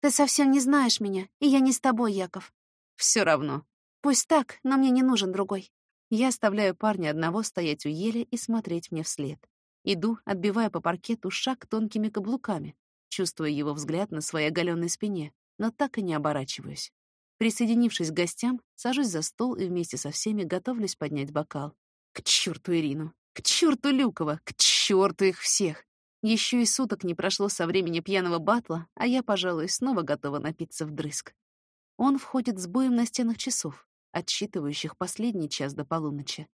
Ты совсем не знаешь меня, и я не с тобой, Яков. Все равно. Пусть так, но мне не нужен другой. Я оставляю парня одного стоять у ели и смотреть мне вслед. Иду, отбивая по паркету шаг тонкими каблуками, чувствуя его взгляд на своей оголенной спине, но так и не оборачиваюсь. Присоединившись к гостям, сажусь за стол и вместе со всеми готовлюсь поднять бокал. К черту Ирину! К черту Люкова, к черту их всех. Еще и суток не прошло со времени пьяного батла, а я, пожалуй, снова готова напиться вдрызг. Он входит с боем на стенах часов, отсчитывающих последний час до полуночи.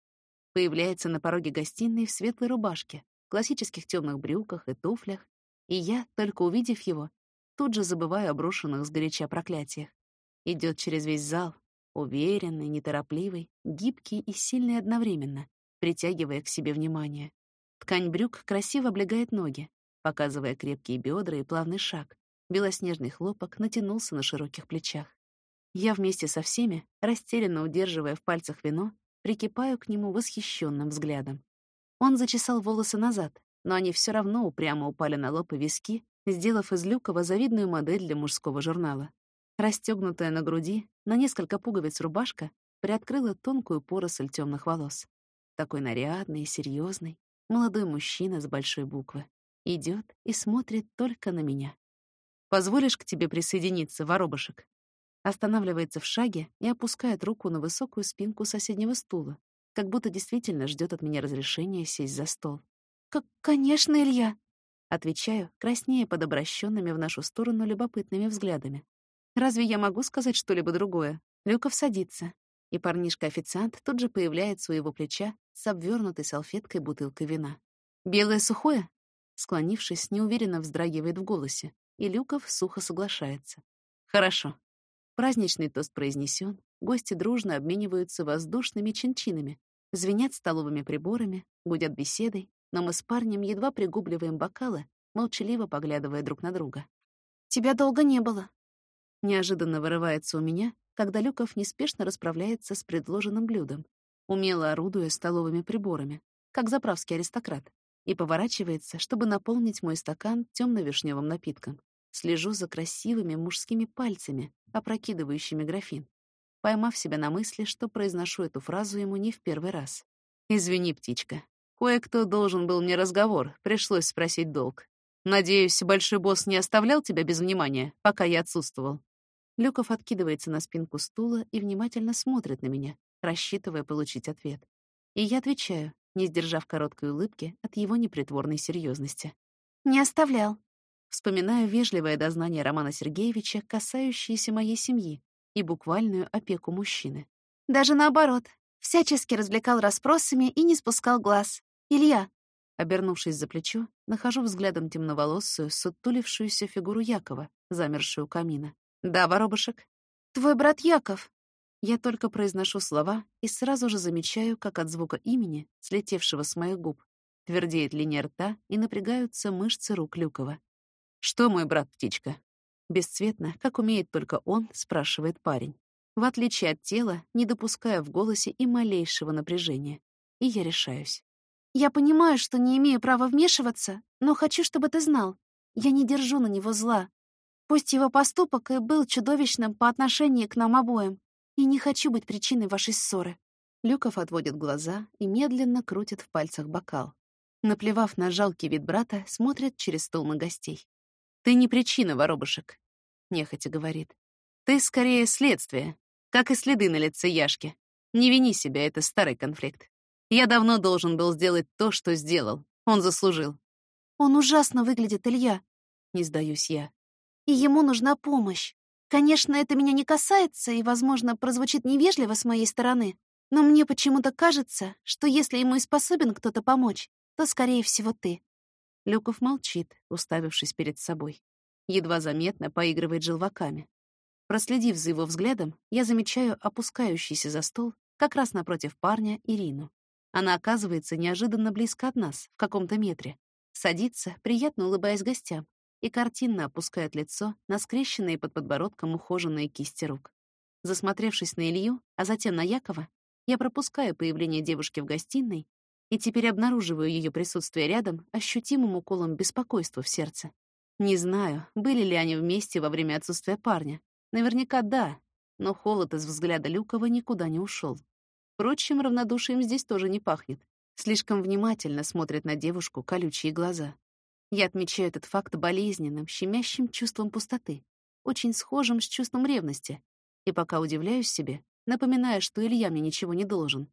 Появляется на пороге гостиной в светлой рубашке, классических темных брюках и туфлях, и я, только увидев его, тут же забываю о брошенных сгоряча проклятиях. Идет через весь зал, уверенный, неторопливый, гибкий и сильный одновременно, притягивая к себе внимание. Ткань брюк красиво облегает ноги, показывая крепкие бедра и плавный шаг. Белоснежный хлопок натянулся на широких плечах. Я вместе со всеми, растерянно удерживая в пальцах вино, прикипаю к нему восхищенным взглядом. Он зачесал волосы назад, но они все равно упрямо упали на лоб и виски, сделав из Люкова завидную модель для мужского журнала. Расстегнутая на груди, на несколько пуговиц рубашка приоткрыла тонкую поросль темных волос. Такой нарядный и серьезный, молодой мужчина с большой буквы. Идет и смотрит только на меня. «Позволишь к тебе присоединиться, воробушек?» Останавливается в шаге и опускает руку на высокую спинку соседнего стула, как будто действительно ждет от меня разрешения сесть за стол. «Как, конечно, Илья!» Отвечаю, краснея под обращенными в нашу сторону любопытными взглядами. Разве я могу сказать что-либо другое? Люков садится. И парнишка-официант тут же появляется у его плеча с обвернутой салфеткой бутылкой вина. «Белое сухое?» Склонившись, неуверенно вздрагивает в голосе, и Люков сухо соглашается. «Хорошо». Праздничный тост произнесен, гости дружно обмениваются воздушными чинчинами, звенят столовыми приборами, гудят беседой, но мы с парнем едва пригубливаем бокалы, молчаливо поглядывая друг на друга. «Тебя долго не было». Неожиданно вырывается у меня, когда Люков неспешно расправляется с предложенным блюдом, умело орудуя столовыми приборами, как заправский аристократ, и поворачивается, чтобы наполнить мой стакан темно-вишневым напитком. Слежу за красивыми мужскими пальцами, опрокидывающими графин, поймав себя на мысли, что произношу эту фразу ему не в первый раз. «Извини, птичка. Кое-кто должен был мне разговор, пришлось спросить долг. Надеюсь, большой босс не оставлял тебя без внимания, пока я отсутствовал. Люков откидывается на спинку стула и внимательно смотрит на меня, рассчитывая получить ответ. И я отвечаю, не сдержав короткой улыбки от его непритворной серьезности. «Не оставлял». Вспоминаю вежливое дознание Романа Сергеевича, касающееся моей семьи, и буквальную опеку мужчины. «Даже наоборот. Всячески развлекал расспросами и не спускал глаз. Илья». Обернувшись за плечо, нахожу взглядом темноволосую, сутулившуюся фигуру Якова, замершую у камина. «Да, воробушек?» «Твой брат Яков». Я только произношу слова и сразу же замечаю, как от звука имени, слетевшего с моих губ, твердеет линия рта и напрягаются мышцы рук Люкова. «Что, мой брат-птичка?» Бесцветно, как умеет только он, спрашивает парень. В отличие от тела, не допуская в голосе и малейшего напряжения. И я решаюсь. «Я понимаю, что не имею права вмешиваться, но хочу, чтобы ты знал. Я не держу на него зла. Пусть его поступок и был чудовищным по отношению к нам обоим, и не хочу быть причиной вашей ссоры». Люков отводит глаза и медленно крутит в пальцах бокал. Наплевав на жалкий вид брата, смотрит через стол на гостей. «Ты не причина, воробушек», — нехотя говорит. «Ты скорее следствие, как и следы на лице Яшки. Не вини себя, это старый конфликт. Я давно должен был сделать то, что сделал. Он заслужил». «Он ужасно выглядит, Илья», — не сдаюсь я и ему нужна помощь. Конечно, это меня не касается и, возможно, прозвучит невежливо с моей стороны, но мне почему-то кажется, что если ему и способен кто-то помочь, то, скорее всего, ты». Люков молчит, уставившись перед собой. Едва заметно поигрывает желваками. Проследив за его взглядом, я замечаю опускающийся за стол как раз напротив парня Ирину. Она оказывается неожиданно близко от нас, в каком-то метре. Садится, приятно улыбаясь гостям, и картинно опускает лицо на скрещенные под подбородком ухоженные кисти рук. Засмотревшись на Илью, а затем на Якова, я пропускаю появление девушки в гостиной и теперь обнаруживаю ее присутствие рядом ощутимым уколом беспокойства в сердце. Не знаю, были ли они вместе во время отсутствия парня. Наверняка да, но холод из взгляда Люкова никуда не ушел. Впрочем, равнодушием здесь тоже не пахнет. Слишком внимательно смотрят на девушку колючие глаза. Я отмечаю этот факт болезненным, щемящим чувством пустоты, очень схожим с чувством ревности. И пока удивляюсь себе, напоминая, что Илья мне ничего не должен,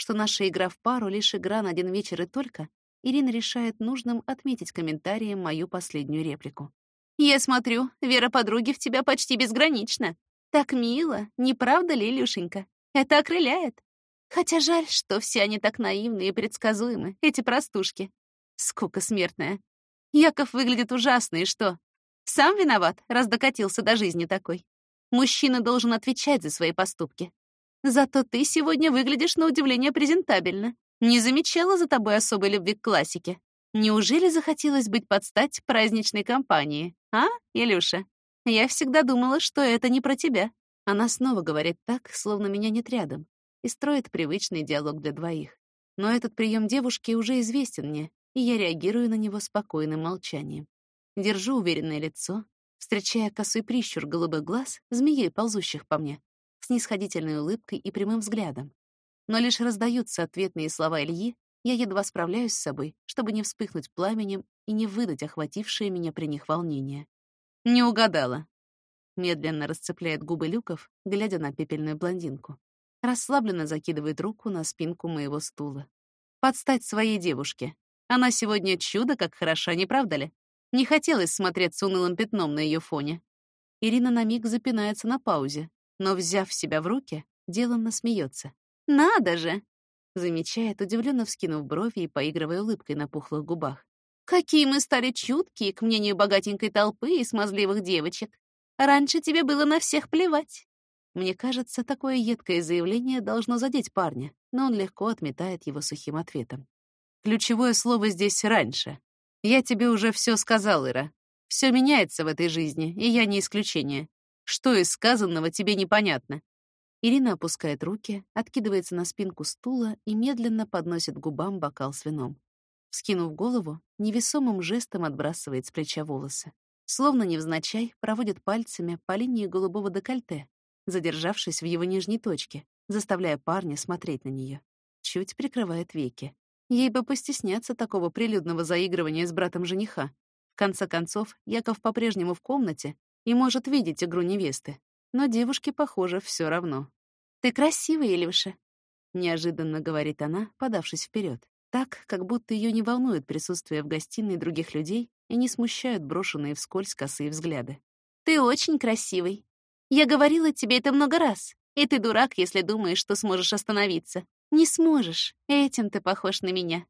что наша игра в пару — лишь игра на один вечер и только, Ирина решает нужным отметить комментарием мою последнюю реплику. «Я смотрю, вера подруги в тебя почти безгранична. Так мило, не правда ли, Илюшенька? Это окрыляет. Хотя жаль, что все они так наивны и предсказуемы, эти простушки. Скука смертная. Яков выглядит ужасно, и что? Сам виноват, раз докатился до жизни такой. Мужчина должен отвечать за свои поступки. Зато ты сегодня выглядишь на удивление презентабельно. Не замечала за тобой особой любви к классике. Неужели захотелось быть под стать праздничной компании? А, Илюша? Я всегда думала, что это не про тебя. Она снова говорит так, словно меня нет рядом, и строит привычный диалог для двоих. Но этот прием девушки уже известен мне, и я реагирую на него спокойным молчанием. Держу уверенное лицо, встречая косой прищур голубых глаз, змеей, ползущих по мне, с нисходительной улыбкой и прямым взглядом. Но лишь раздаются ответные слова Ильи, я едва справляюсь с собой, чтобы не вспыхнуть пламенем и не выдать охватившее меня при них волнение. «Не угадала», — медленно расцепляет губы Люков, глядя на пепельную блондинку. Расслабленно закидывает руку на спинку моего стула. «Подстать своей девушке, она сегодня чудо как хороша, не правда ли? Не хотелось смотреться унылым пятном на ее фоне. Ирина на миг запинается на паузе, но, взяв себя в руки, деланно смеется. «Надо же!» замечает, удивленно вскинув брови и поигрывая улыбкой на пухлых губах. «Какие мы стали чуткие к мнению богатенькой толпы и смазливых девочек. Раньше тебе было на всех плевать». Мне кажется, такое едкое заявление должно задеть парня, но он легко отметает его сухим ответом. Ключевое слово здесь «раньше». Я тебе уже все сказал, Ира. Все меняется в этой жизни, и я не исключение. Что из сказанного тебе непонятно? Ирина опускает руки, откидывается на спинку стула и медленно подносит губам бокал с вином. Вскинув голову, невесомым жестом отбрасывает с плеча волосы. Словно невзначай, проводит пальцами по линии голубого декольте, задержавшись в его нижней точке, заставляя парня смотреть на нее. Чуть прикрывает веки. Ей бы постесняться такого прилюдного заигрывания с братом жениха. В конце концов, Яков по-прежнему в комнате и может видеть игру невесты, но девушке, похоже, все равно. «Ты красивая, Илюша», — неожиданно говорит она, подавшись вперед, так, как будто ее не волнует присутствие в гостиной других людей и не смущают брошенные вскользь косые взгляды. «Ты очень красивый. Я говорила тебе это много раз, и ты дурак, если думаешь, что сможешь остановиться. Не сможешь, этим ты похож на меня.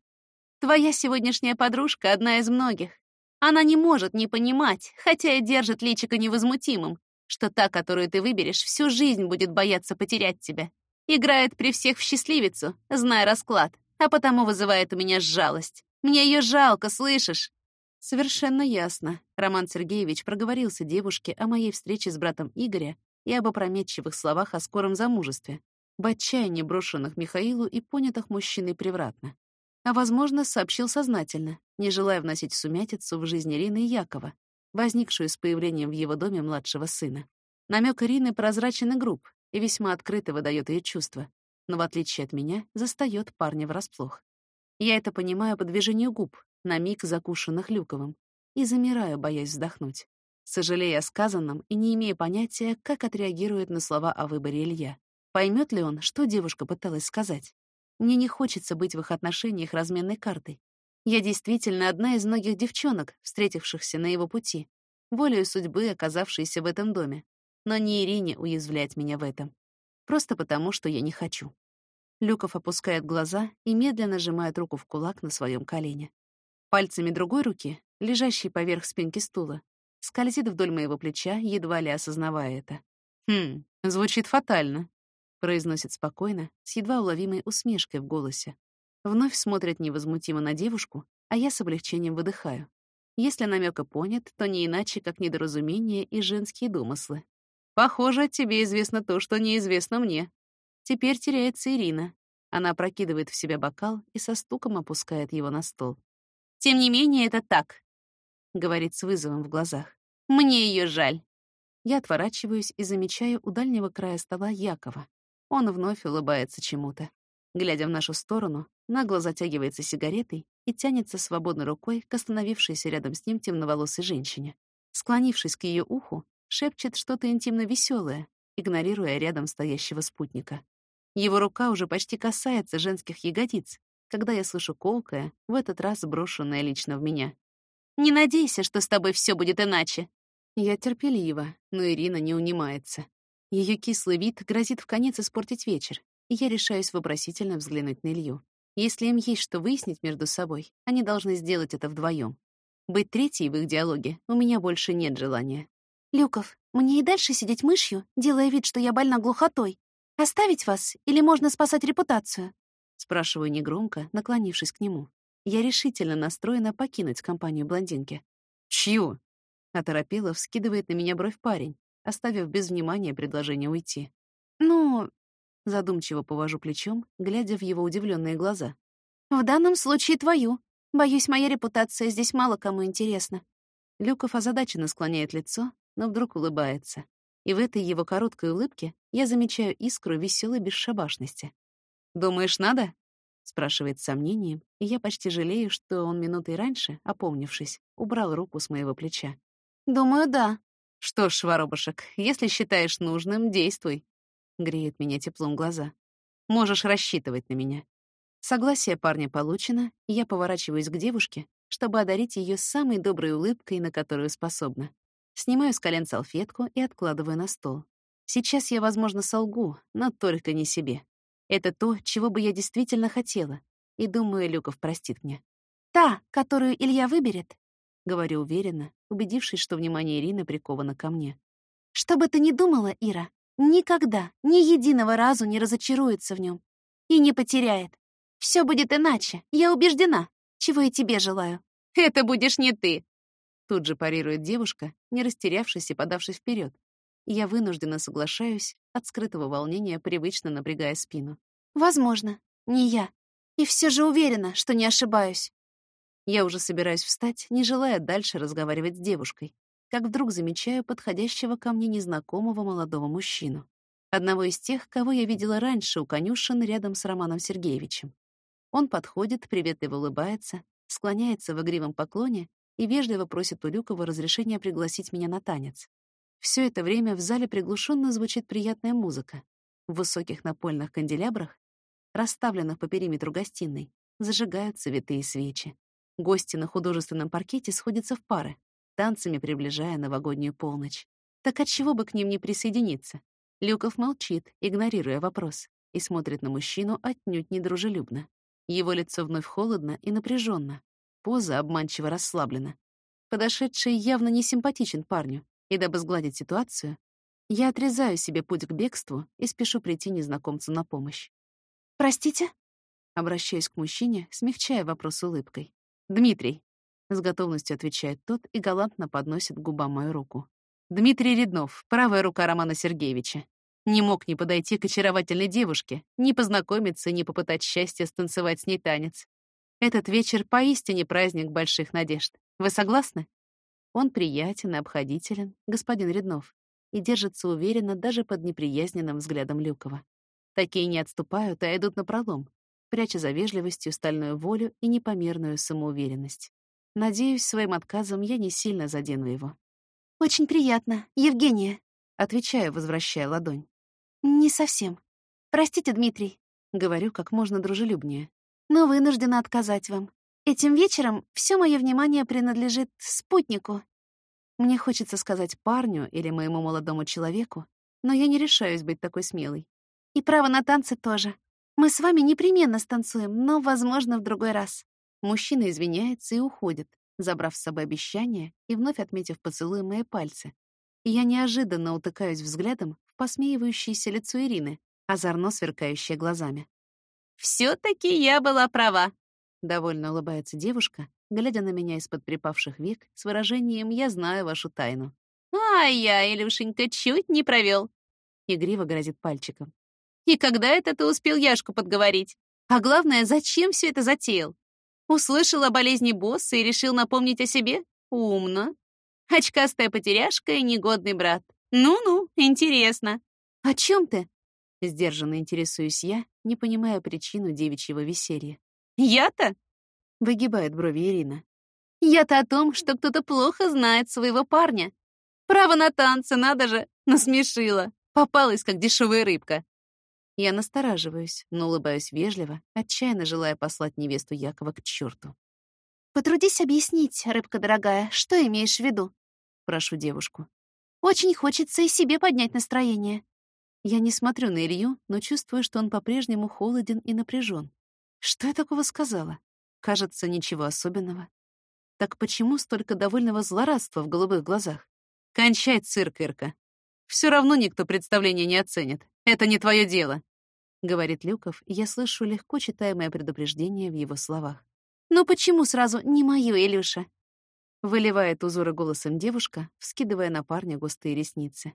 Твоя сегодняшняя подружка — одна из многих. Она не может не понимать, хотя и держит личико невозмутимым, что та, которую ты выберешь, всю жизнь будет бояться потерять тебя. Играет при всех в счастливицу, зная расклад, а потому вызывает у меня жалость. Мне ее жалко, слышишь? Совершенно ясно. Роман Сергеевич проговорился девушке о моей встрече с братом Игоря и об опрометчивых словах о скором замужестве, в отчаянии брошенных Михаилу и понятых мужчиной превратно. А, возможно, сообщил сознательно, не желая вносить сумятицу в жизнь Ирины и Якова, возникшую с появлением в его доме младшего сына. Намек Ирины прозрачен и груб, и весьма открыто выдает ее чувства, но, в отличие от меня, застаёт парня врасплох. Я это понимаю по движению губ, на миг закушенных Люковым, и замираю, боясь вздохнуть, сожалея о сказанном и не имея понятия, как отреагирует на слова о выборе Илья. Поймет ли он, что девушка пыталась сказать? Мне не хочется быть в их отношениях разменной картой. Я действительно одна из многих девчонок, встретившихся на его пути, волею судьбы, оказавшейся в этом доме. Но не Ирине уязвлять меня в этом. Просто потому, что я не хочу. Люков опускает глаза и медленно сжимает руку в кулак на своем колене. Пальцами другой руки, лежащей поверх спинки стула, скользит вдоль моего плеча, едва ли осознавая это. «Хм, звучит фатально», — произносит спокойно, с едва уловимой усмешкой в голосе, Вновь смотрит невозмутимо на девушку, а я с облегчением выдыхаю. Если намека понят, то не иначе, как недоразумение и женские домыслы. Похоже, тебе известно то, что неизвестно мне. Теперь теряется Ирина. Она прокидывает в себя бокал и со стуком опускает его на стол. «Тем не менее, это так», — говорит с вызовом в глазах. «Мне ее жаль». Я отворачиваюсь и замечаю у дальнего края стола Якова. Он вновь улыбается чему-то. Глядя в нашу сторону, нагло затягивается сигаретой и тянется свободной рукой к остановившейся рядом с ним темноволосой женщине. Склонившись к ее уху, шепчет что-то интимно веселое, игнорируя рядом стоящего спутника. Его рука уже почти касается женских ягодиц, когда я слышу колкое, в этот раз брошенное лично в меня. «Не надейся, что с тобой все будет иначе!» Я терпелива, но Ирина не унимается. Ее кислый вид грозит в конец испортить вечер, и я решаюсь вопросительно взглянуть на Илью. Если им есть что выяснить между собой, они должны сделать это вдвоем. Быть третьей в их диалоге у меня больше нет желания. «Люков, мне и дальше сидеть мышью, делая вид, что я больна глухотой? Оставить вас или можно спасать репутацию?» Спрашиваю негромко, наклонившись к нему. Я решительно настроена покинуть компанию блондинки. «Чью?» — оторопело вскидывает на меня бровь парень, оставив без внимания предложение уйти. «Ну, Задумчиво повожу плечом, глядя в его удивленные глаза. «В данном случае твою. Боюсь, моя репутация здесь мало кому интересна». Люков озадаченно склоняет лицо, но вдруг улыбается. И в этой его короткой улыбке я замечаю искру веселой бесшабашности. «Думаешь, надо?» — спрашивает с сомнением, и я почти жалею, что он минутой раньше, опомнившись, убрал руку с моего плеча. «Думаю, да». «Что ж, воробушек, если считаешь нужным, действуй греет меня теплом глаза. Можешь рассчитывать на меня. Согласие парня получено, и я поворачиваюсь к девушке, чтобы одарить ее самой доброй улыбкой, на которую способна. Снимаю с колен салфетку и откладываю на стол. Сейчас я, возможно, солгу, но только не себе. Это то, чего бы я действительно хотела, и, думаю, Люков простит мне. «Та, которую Илья выберет», — говорю уверенно, убедившись, что внимание Ирины приковано ко мне. «Что бы ты ни думала, Ира, никогда, ни единого разу не разочаруется в нем и не потеряет. Все будет иначе, я убеждена, чего и тебе желаю. Это будешь не ты!» Тут же парирует девушка, не растерявшись и подавшись вперед. Я вынужденно соглашаюсь, от скрытого волнения привычно напрягая спину. «Возможно, не я. И все же уверена, что не ошибаюсь». Я уже собираюсь встать, не желая дальше разговаривать с девушкой, как вдруг замечаю подходящего ко мне незнакомого молодого мужчину. Одного из тех, кого я видела раньше у конюшен рядом с Романом Сергеевичем. Он подходит, приветливо улыбается, склоняется в игривом поклоне и вежливо просит у Люкова разрешения пригласить меня на танец. Все это время в зале приглушенно звучит приятная музыка. В высоких напольных канделябрах, расставленных по периметру гостиной, зажигаются витые свечи. Гости на художественном паркете сходятся в пары, танцами приближая новогоднюю полночь. Так отчего бы к ним не присоединиться? Люков молчит, игнорируя вопрос, и смотрит на мужчину отнюдь недружелюбно. Его лицо вновь холодно и напряженно, поза обманчиво расслаблена. Подошедший явно не симпатичен парню, и дабы сгладить ситуацию, я отрезаю себе путь к бегству и спешу прийти незнакомцу на помощь. «Простите?» Обращаюсь к мужчине, смягчая вопрос улыбкой. «Дмитрий», — с готовностью отвечает тот и галантно подносит к губам мою руку. Дмитрий Реднов, правая рука Романа Сергеевича. Не мог не подойти к очаровательной девушке, не познакомиться, не попытать счастья станцевать с ней танец. Этот вечер поистине праздник больших надежд. Вы согласны? Он приятен и обходителен, господин Реднов, и держится уверенно даже под неприязненным взглядом Люкова. Такие не отступают, а идут напролом, пряча за вежливостью стальную волю и непомерную самоуверенность. Надеюсь, своим отказом я не сильно задену его. «Очень приятно, Евгения», — отвечаю, возвращая ладонь. «Не совсем. Простите, Дмитрий», — говорю как можно дружелюбнее. «Но вынуждена отказать вам. Этим вечером все мое внимание принадлежит спутнику». Мне хочется сказать парню или моему молодому человеку, но я не решаюсь быть такой смелой. «И право на танцы тоже. Мы с вами непременно станцуем, но, возможно, в другой раз». Мужчина извиняется и уходит, забрав с собой обещание и вновь отметив поцелуй мои пальцы. Я неожиданно утыкаюсь взглядом в посмеивающееся лицо Ирины, озорно сверкающее глазами. все таки я была права», — довольно улыбается девушка, глядя на меня из-под припавших век с выражением «я знаю вашу тайну». «А я, Илюшенька, чуть не провел. Игриво грозит пальчиком. «И когда это ты успел Яшку подговорить? А главное, зачем все это затеял? Услышал о болезни босса и решил напомнить о себе? Умно. Очкастая потеряшка и негодный брат. Ну-ну, интересно. О чем ты? Сдержанно интересуюсь я, не понимая причину девичьего веселья. Я-то? Выгибает брови Ирина. Я-то о том, что кто-то плохо знает своего парня. Право на танцы, надо же, насмешила. Попалась, как дешевая рыбка. Я настораживаюсь, но улыбаюсь вежливо, отчаянно желая послать невесту Якова к черту. «Потрудись объяснить, рыбка дорогая, что имеешь в виду?» Прошу девушку. «Очень хочется и себе поднять настроение». Я не смотрю на Илью, но чувствую, что он по-прежнему холоден и напряжен. Что я такого сказала? Кажется, ничего особенного. Так почему столько довольного злорадства в голубых глазах? Кончай цирк, Ирка. Все равно никто представление не оценит. Это не твое дело. — говорит Люков, я слышу легко читаемое предупреждение в его словах. «Ну почему сразу не мою, Илюша?» Выливает узоры голосом девушка, вскидывая на парня густые ресницы.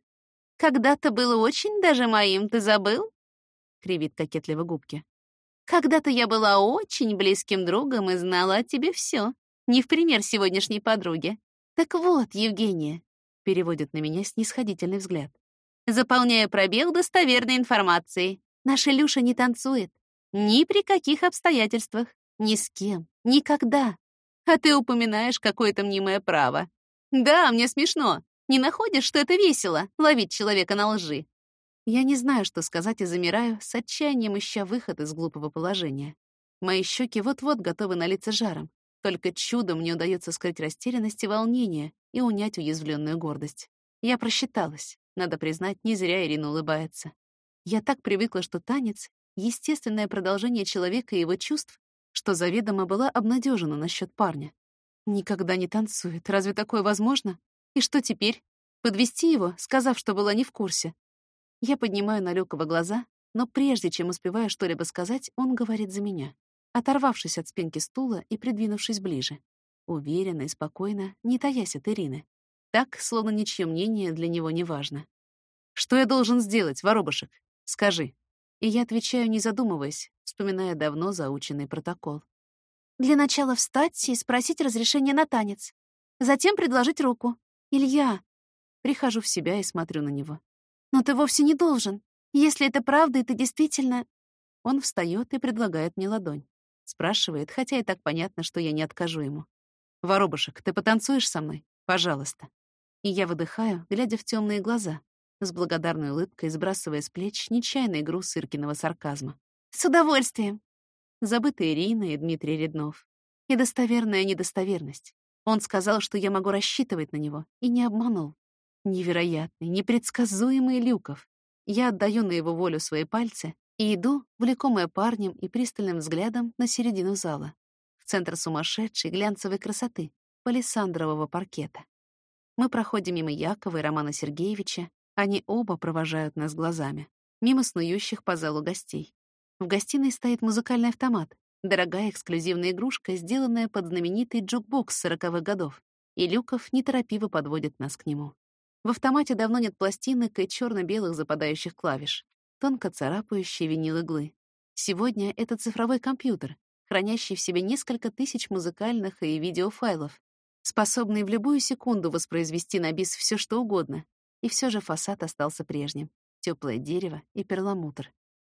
«Когда-то было очень даже моим, ты забыл?» — кривит кокетливо губки. «Когда-то я была очень близким другом и знала о тебе все, не в пример сегодняшней подруге. Так вот, Евгения», — переводит на меня снисходительный взгляд, «заполняя пробел достоверной информацией, Наша Люша не танцует. Ни при каких обстоятельствах. Ни с кем. Никогда. А ты упоминаешь какое-то мнимое право. Да, мне смешно. Не находишь, что это весело — ловить человека на лжи? Я не знаю, что сказать, и замираю, с отчаянием ища выход из глупого положения. Мои щеки вот-вот готовы налиться жаром. Только чудом мне удается скрыть растерянность и волнение и унять уязвленную гордость. Я просчиталась. Надо признать, не зря Ирина улыбается. Я так привыкла, что танец — естественное продолжение человека и его чувств, что заведомо была обнадежена насчет парня. Никогда не танцует. Разве такое возможно? И что теперь? Подвести его, сказав, что была не в курсе? Я поднимаю на глаза, но прежде чем успеваю что-либо сказать, он говорит за меня, оторвавшись от спинки стула и придвинувшись ближе. Уверенно и спокойно, не таясь от Ирины. Так, словно ничье мнение для него не важно. «Что я должен сделать, воробушек? Скажи». И я отвечаю, не задумываясь, вспоминая давно заученный протокол. «Для начала встать и спросить разрешения на танец. Затем предложить руку. Илья!» Прихожу в себя и смотрю на него. «Но ты вовсе не должен. Если это правда, и ты действительно...» Он встает и предлагает мне ладонь. Спрашивает, хотя и так понятно, что я не откажу ему. «Воробушек, ты потанцуешь со мной? Пожалуйста». И я выдыхаю, глядя в темные глаза, с благодарной улыбкой сбрасывая с плеч нечаянный груз Иркиного сарказма. «С удовольствием!» Забытая Ирина и Дмитрий Реднов. И достоверная недостоверность. Он сказал, что я могу рассчитывать на него, и не обманул. Невероятный, непредсказуемый Люков. Я отдаю на его волю свои пальцы и иду, влекомая парнем и пристальным взглядом, на середину зала, в центр сумасшедшей глянцевой красоты, палисандрового паркета. Мы проходим мимо Якова и Романа Сергеевича, они оба провожают нас глазами, мимо снующих по залу гостей. В гостиной стоит музыкальный автомат, дорогая эксклюзивная игрушка, сделанная под знаменитый джукбокс сороковых годов, и Люков неторопливо подводит нас к нему. В автомате давно нет пластинок и черно-белых западающих клавиш, тонко царапающие винил иглы. Сегодня это цифровой компьютер, хранящий в себе несколько тысяч музыкальных и видеофайлов, способный в любую секунду воспроизвести на бис все что угодно, и все же фасад остался прежним. Теплое дерево и перламутр.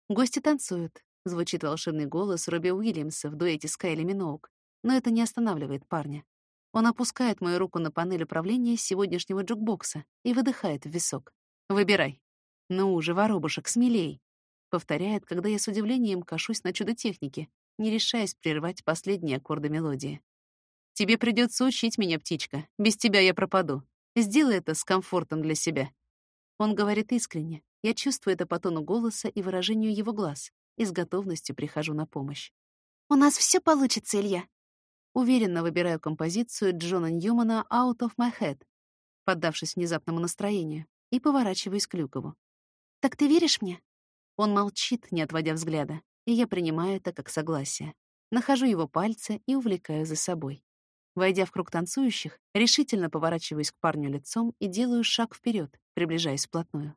Гости танцуют. Звучит волшебный голос Робби Уильямса в дуэте с Кайли Миноуг. Но это не останавливает парня. Он опускает мою руку на панель управления сегодняшнего джукбокса и выдыхает в висок. «Выбирай». «Ну же, воробушек, смелей!» Повторяет, когда я с удивлением кошусь на чудо техники, не решаясь прервать последние аккорды мелодии. Тебе придется учить меня, птичка. Без тебя я пропаду. Сделай это с комфортом для себя». Он говорит искренне. Я чувствую это по тону голоса и выражению его глаз, и с готовностью прихожу на помощь. «У нас все получится, Илья». Уверенно выбираю композицию Джона Ньюмана «Out of my head», поддавшись внезапному настроению, и поворачиваюсь к Люкову. «Так ты веришь мне?» Он молчит, не отводя взгляда, и я принимаю это как согласие. Нахожу его пальцы и увлекаю за собой. Войдя в круг танцующих, решительно поворачиваюсь к парню лицом и делаю шаг вперед, приближаясь вплотную.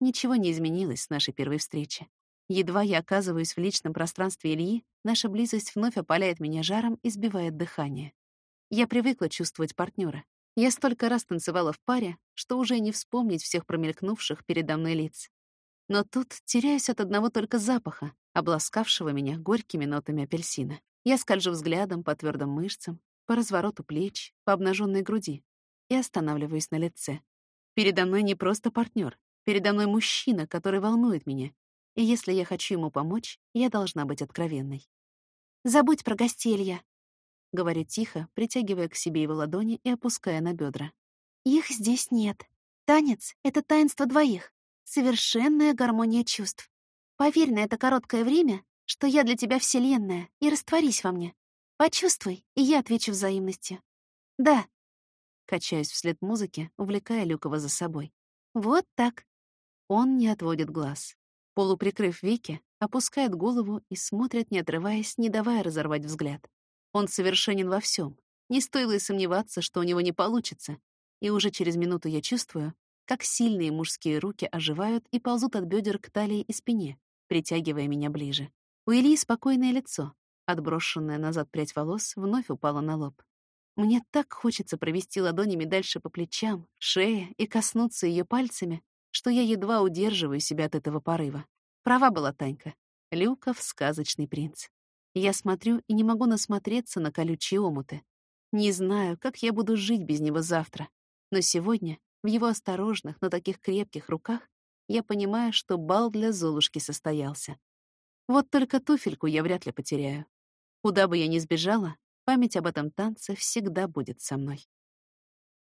Ничего не изменилось с нашей первой встречи. Едва я оказываюсь в личном пространстве Ильи, наша близость вновь опаляет меня жаром и сбивает дыхание. Я привыкла чувствовать партнера. Я столько раз танцевала в паре, что уже не вспомнить всех промелькнувших передо мной лиц. Но тут теряюсь от одного только запаха, обласкавшего меня горькими нотами апельсина. Я скольжу взглядом по твердым мышцам, по развороту плеч, по обнаженной груди и останавливаюсь на лице. Передо мной не просто партнер, передо мной мужчина, который волнует меня. И если я хочу ему помочь, я должна быть откровенной. «Забудь про гостелья», — говорит тихо, притягивая к себе его ладони и опуская на бедра. «Их здесь нет. Танец — это таинство двоих, совершенная гармония чувств. Поверь на это короткое время, что я для тебя вселенная, и растворись во мне. Почувствуй, и я отвечу взаимностью. Да. Качаюсь вслед музыке, увлекая Люкова за собой. Вот так. Он не отводит глаз. Полуприкрыв веки, опускает голову и смотрит, не отрываясь, не давая разорвать взгляд. Он совершенен во всем. Не стоило и сомневаться, что у него не получится. И уже через минуту я чувствую, как сильные мужские руки оживают и ползут от бедер к талии и спине, притягивая меня ближе. У Ильи спокойное лицо, Отброшенная назад прядь волос вновь упала на лоб. Мне так хочется провести ладонями дальше по плечам, шее и коснуться ее пальцами, что я едва удерживаю себя от этого порыва. Права была Танька. Люков — сказочный принц. Я смотрю и не могу насмотреться на колючие омуты. Не знаю, как я буду жить без него завтра. Но сегодня, в его осторожных, но таких крепких руках, я понимаю, что бал для Золушки состоялся. Вот только туфельку я вряд ли потеряю. Куда бы я ни сбежала, память об этом танце всегда будет со мной.